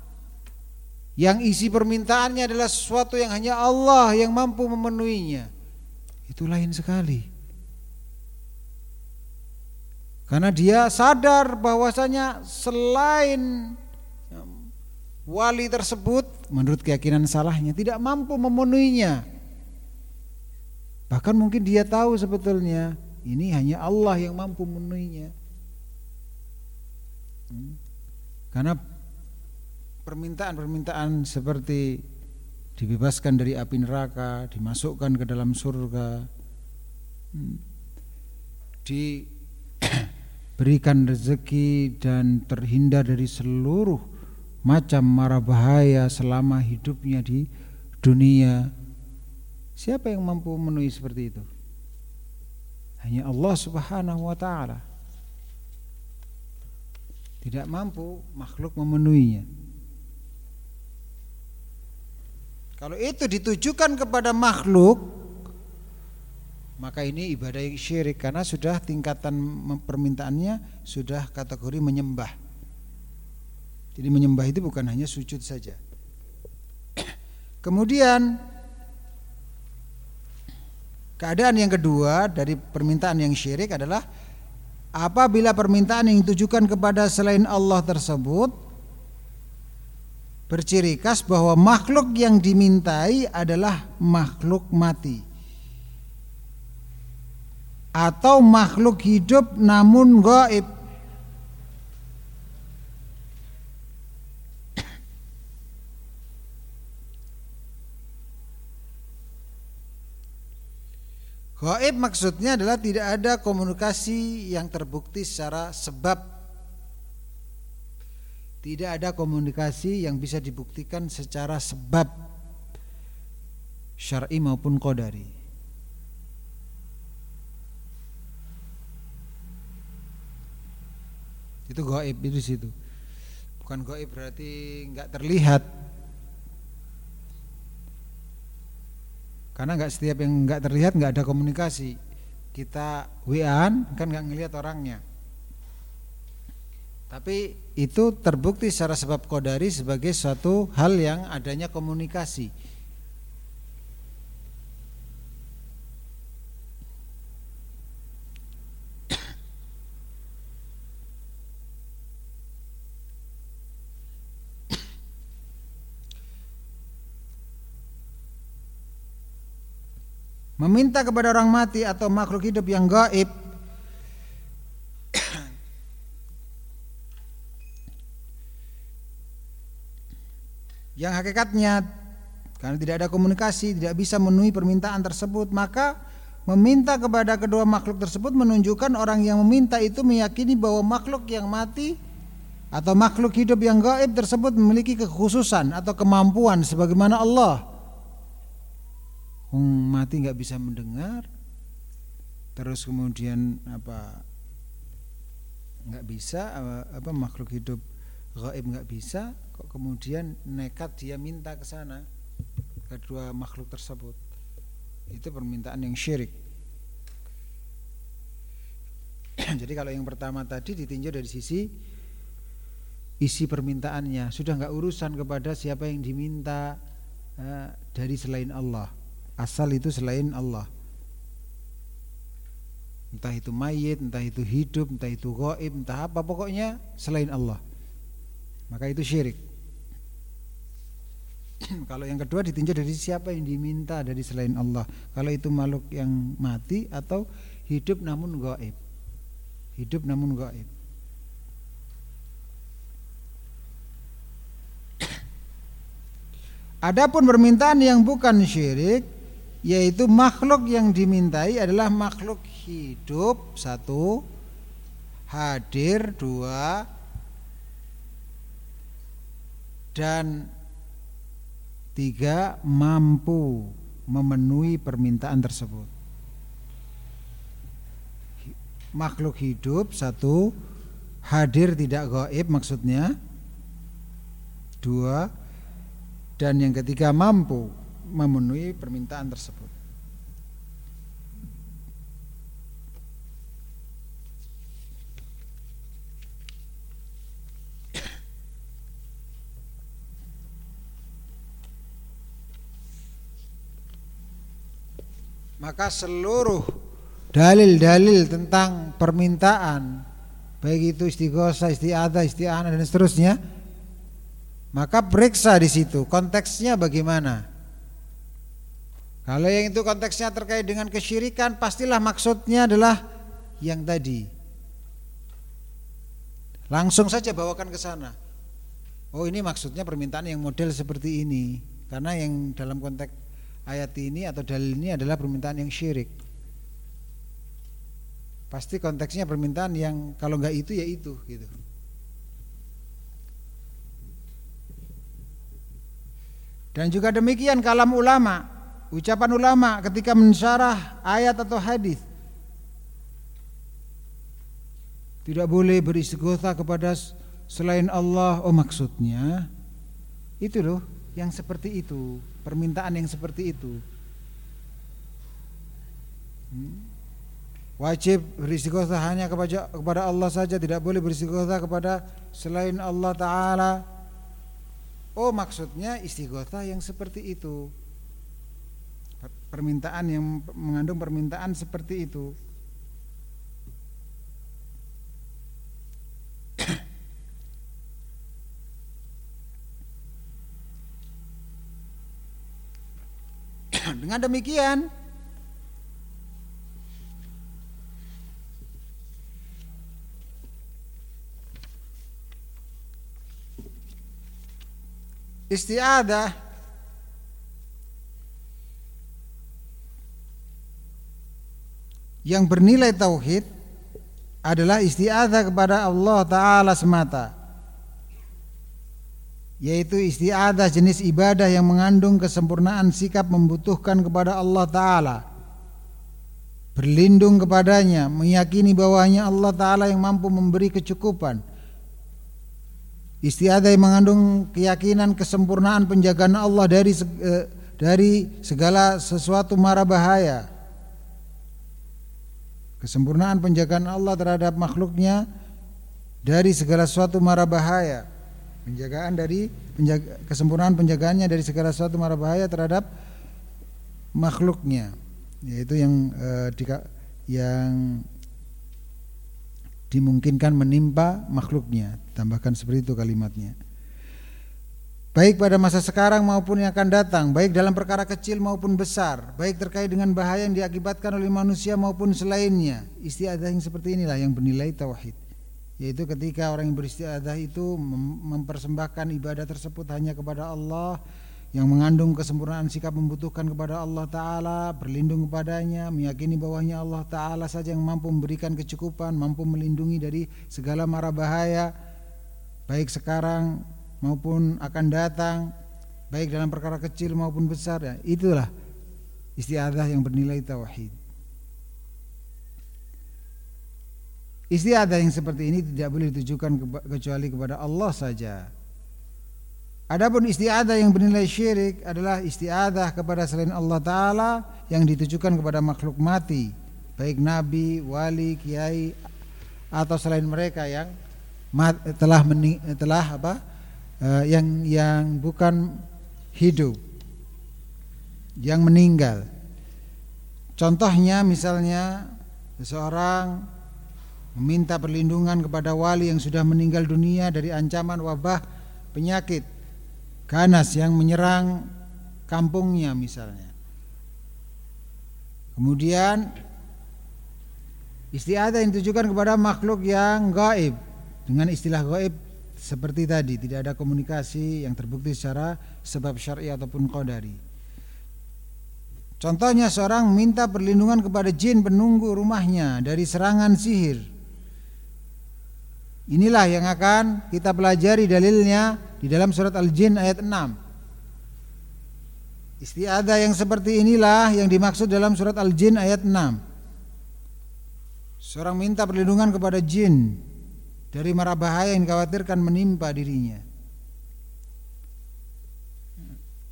Yang isi permintaannya adalah sesuatu yang hanya Allah yang mampu memenuhinya. Itu lain sekali. Karena dia sadar bahwasanya selain wali tersebut menurut keyakinan salahnya tidak mampu memenuhinya. Bahkan mungkin dia tahu sebetulnya ini hanya Allah yang mampu memenuhinya. Karena permintaan-permintaan seperti dibebaskan dari api neraka, dimasukkan ke dalam surga, hmm, diberikan rezeki dan terhindar dari seluruh macam mara bahaya selama hidupnya di dunia. Siapa yang mampu memenuhi seperti itu? Hanya Allah Subhanahu wa taala. Tidak mampu makhluk memenuhinya. Kalau itu ditujukan kepada makhluk, maka ini ibadah yang syirik karena sudah tingkatan permintaannya sudah kategori menyembah. Jadi menyembah itu bukan hanya sujud saja. Kemudian keadaan yang kedua dari permintaan yang syirik adalah apabila permintaan yang ditujukan kepada selain Allah tersebut berciri khas bahwa makhluk yang dimintai adalah makhluk mati. Atau makhluk hidup namun gaib Gaib maksudnya adalah tidak ada komunikasi yang terbukti secara sebab tidak ada komunikasi yang bisa dibuktikan secara sebab syar'i maupun qadari. Itu gaib itu situ. Bukan gaib berarti nggak terlihat. Karena nggak setiap yang nggak terlihat nggak ada komunikasi. Kita WA kan nggak ngelihat orangnya. Tapi itu terbukti secara sebab kodari sebagai suatu hal yang adanya komunikasi. Meminta kepada orang mati atau makhluk hidup yang gaib. Yang hakikatnya karena tidak ada komunikasi tidak bisa memenuhi permintaan tersebut maka meminta kepada kedua makhluk tersebut menunjukkan orang yang meminta itu meyakini bahwa makhluk yang mati atau makhluk hidup yang gaib tersebut memiliki kekhususan atau kemampuan sebagaimana Allah mati nggak bisa mendengar terus kemudian apa nggak bisa apa makhluk hidup gaib nggak bisa kok kemudian nekat dia minta ke sana kedua makhluk tersebut. Itu permintaan yang syirik. Jadi kalau yang pertama tadi ditinjau dari sisi isi permintaannya. Sudah nggak urusan kepada siapa yang diminta uh, dari selain Allah asal itu selain Allah. Entah itu mayit entah itu hidup entah itu gaib entah apa pokoknya selain Allah. Maka itu syirik. Kalau yang kedua ditinjau dari siapa yang diminta dari selain Allah? Kalau itu makhluk yang mati atau hidup namun gaib hidup namun gaib Adapun permintaan yang bukan syirik yaitu makhluk yang dimintai adalah makhluk hidup satu. Hadir dua. Dan tiga mampu memenuhi permintaan tersebut. Makhluk hidup satu. Hadir tidak gaib maksudnya. Dua. Dan yang ketiga mampu memenuhi permintaan tersebut. Maka seluruh dalil-dalil tentang permintaan baik itu istighosa, istiada, isti'anah dan seterusnya maka periksa di situ konteksnya bagaimana kalau yang itu konteksnya terkait dengan kesyirikan pastilah maksudnya adalah yang tadi. Langsung saja bawakan ke sana. Oh ini maksudnya permintaan yang model seperti ini. Karena yang dalam konteks ayat ini atau dalil ini adalah permintaan yang syirik. Pasti konteksnya permintaan yang kalau nggak itu ya itu gitu. Dan juga demikian kalam ulama, ucapan ulama ketika mensyarah ayat atau hadis tidak boleh beristighosa kepada selain Allah. Oh maksudnya itu loh yang seperti itu, permintaan yang seperti itu. Hmm? Wajib beristighosa hanya kepada kepada Allah saja, tidak boleh beristighosa kepada selain Allah taala. Oh, maksudnya istighosa yang seperti itu. Permintaan yang mengandung permintaan seperti itu. Dengan demikian istiadah yang bernilai tauhid adalah istiadah kepada Allah taala semata. Yaitu istiadah jenis ibadah yang mengandung kesempurnaan sikap membutuhkan kepada Allah taala. Berlindung kepadanya meyakini bahwanya Allah taala yang mampu memberi kecukupan. Istiadah yang mengandung keyakinan kesempurnaan penjagaan Allah dari eh, dari segala sesuatu mara bahaya. Kesempurnaan penjagaan Allah terhadap makhluknya dari segala sesuatu mara bahaya. Penjagaan dari penjaga, kesempurnaan penjagaannya dari segala sesuatu mara bahaya terhadap makhluknya. Yaitu yang eh, di, yang dimungkinkan menimpa makhluknya. Tambahkan seperti itu kalimatnya. Baik pada masa sekarang maupun yang akan datang, baik dalam perkara kecil maupun besar, baik terkait dengan bahaya yang diakibatkan oleh manusia maupun selainnya. Istiadah yang seperti inilah yang bernilai tauhid. Yaitu ketika orang yang beristiadah itu mempersembahkan ibadah tersebut hanya kepada Allah yang mengandung kesempurnaan sikap membutuhkan kepada Allah Ta'ala, berlindung kepadanya, meyakini bahwanya Allah Ta'ala saja yang mampu memberikan kecukupan, mampu melindungi dari segala mara bahaya, baik sekarang maupun akan datang, baik dalam perkara kecil maupun besar, ya, itulah istiadah yang bernilai tauhid. Istiadah yang seperti ini tidak boleh ditujukan kecuali kepada Allah saja. Adapun istiadah yang bernilai syirik adalah istiadah kepada selain Allah Ta'ala yang ditujukan kepada makhluk mati baik nabi, wali, kiai atau selain mereka yang telah telah apa uh, yang yang bukan hidup yang meninggal contohnya misalnya seseorang meminta perlindungan kepada wali yang sudah meninggal dunia dari ancaman wabah penyakit ganas yang menyerang kampungnya misalnya. Kemudian istiadah yang ditujukan kepada makhluk yang gaib dengan istilah gaib seperti tadi tidak ada komunikasi yang terbukti secara sebab syar'i ataupun qadari. Contohnya seorang minta perlindungan kepada jin penunggu rumahnya dari serangan sihir. Inilah yang akan kita pelajari dalilnya di dalam surat Al-Jin ayat 6. Istiadah yang seperti inilah yang dimaksud dalam surat Al-Jin ayat 6. Seorang minta perlindungan kepada jin dari mara bahaya yang dikhawatirkan menimpa dirinya.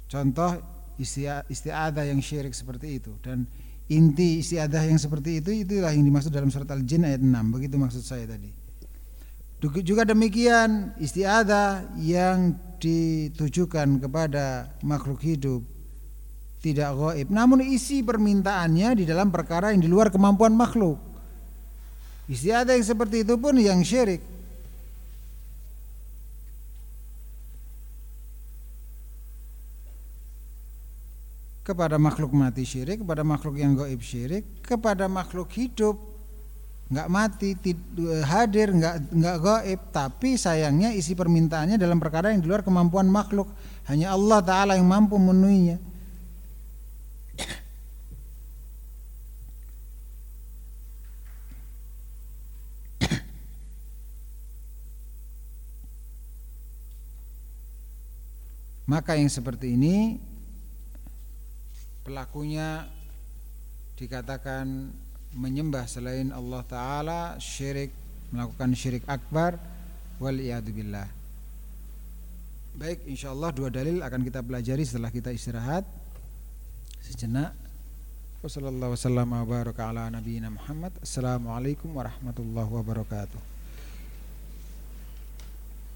Contoh istiadah yang syirik seperti itu dan inti istiadah yang seperti itu itulah yang dimaksud dalam surat Al-Jin ayat 6. Begitu maksud saya tadi. Juga demikian istiadah yang ditujukan kepada makhluk hidup tidak gaib namun isi permintaannya di dalam perkara yang di luar kemampuan makhluk ada yang seperti itu pun yang syirik kepada makhluk mati syirik, kepada makhluk yang gaib syirik, kepada makhluk hidup nggak mati, hadir nggak nggak gaib, tapi sayangnya isi permintaannya dalam perkara yang di luar kemampuan makhluk. Hanya Allah Taala yang mampu memenuhinya. Maka yang seperti ini pelakunya dikatakan menyembah selain Allah Ta'ala syirik melakukan syirik akbar wal billah. Baik insyaallah dua dalil akan kita pelajari setelah kita istirahat sejenak. Wassalamualaikum warahmatullahi wabarakatuh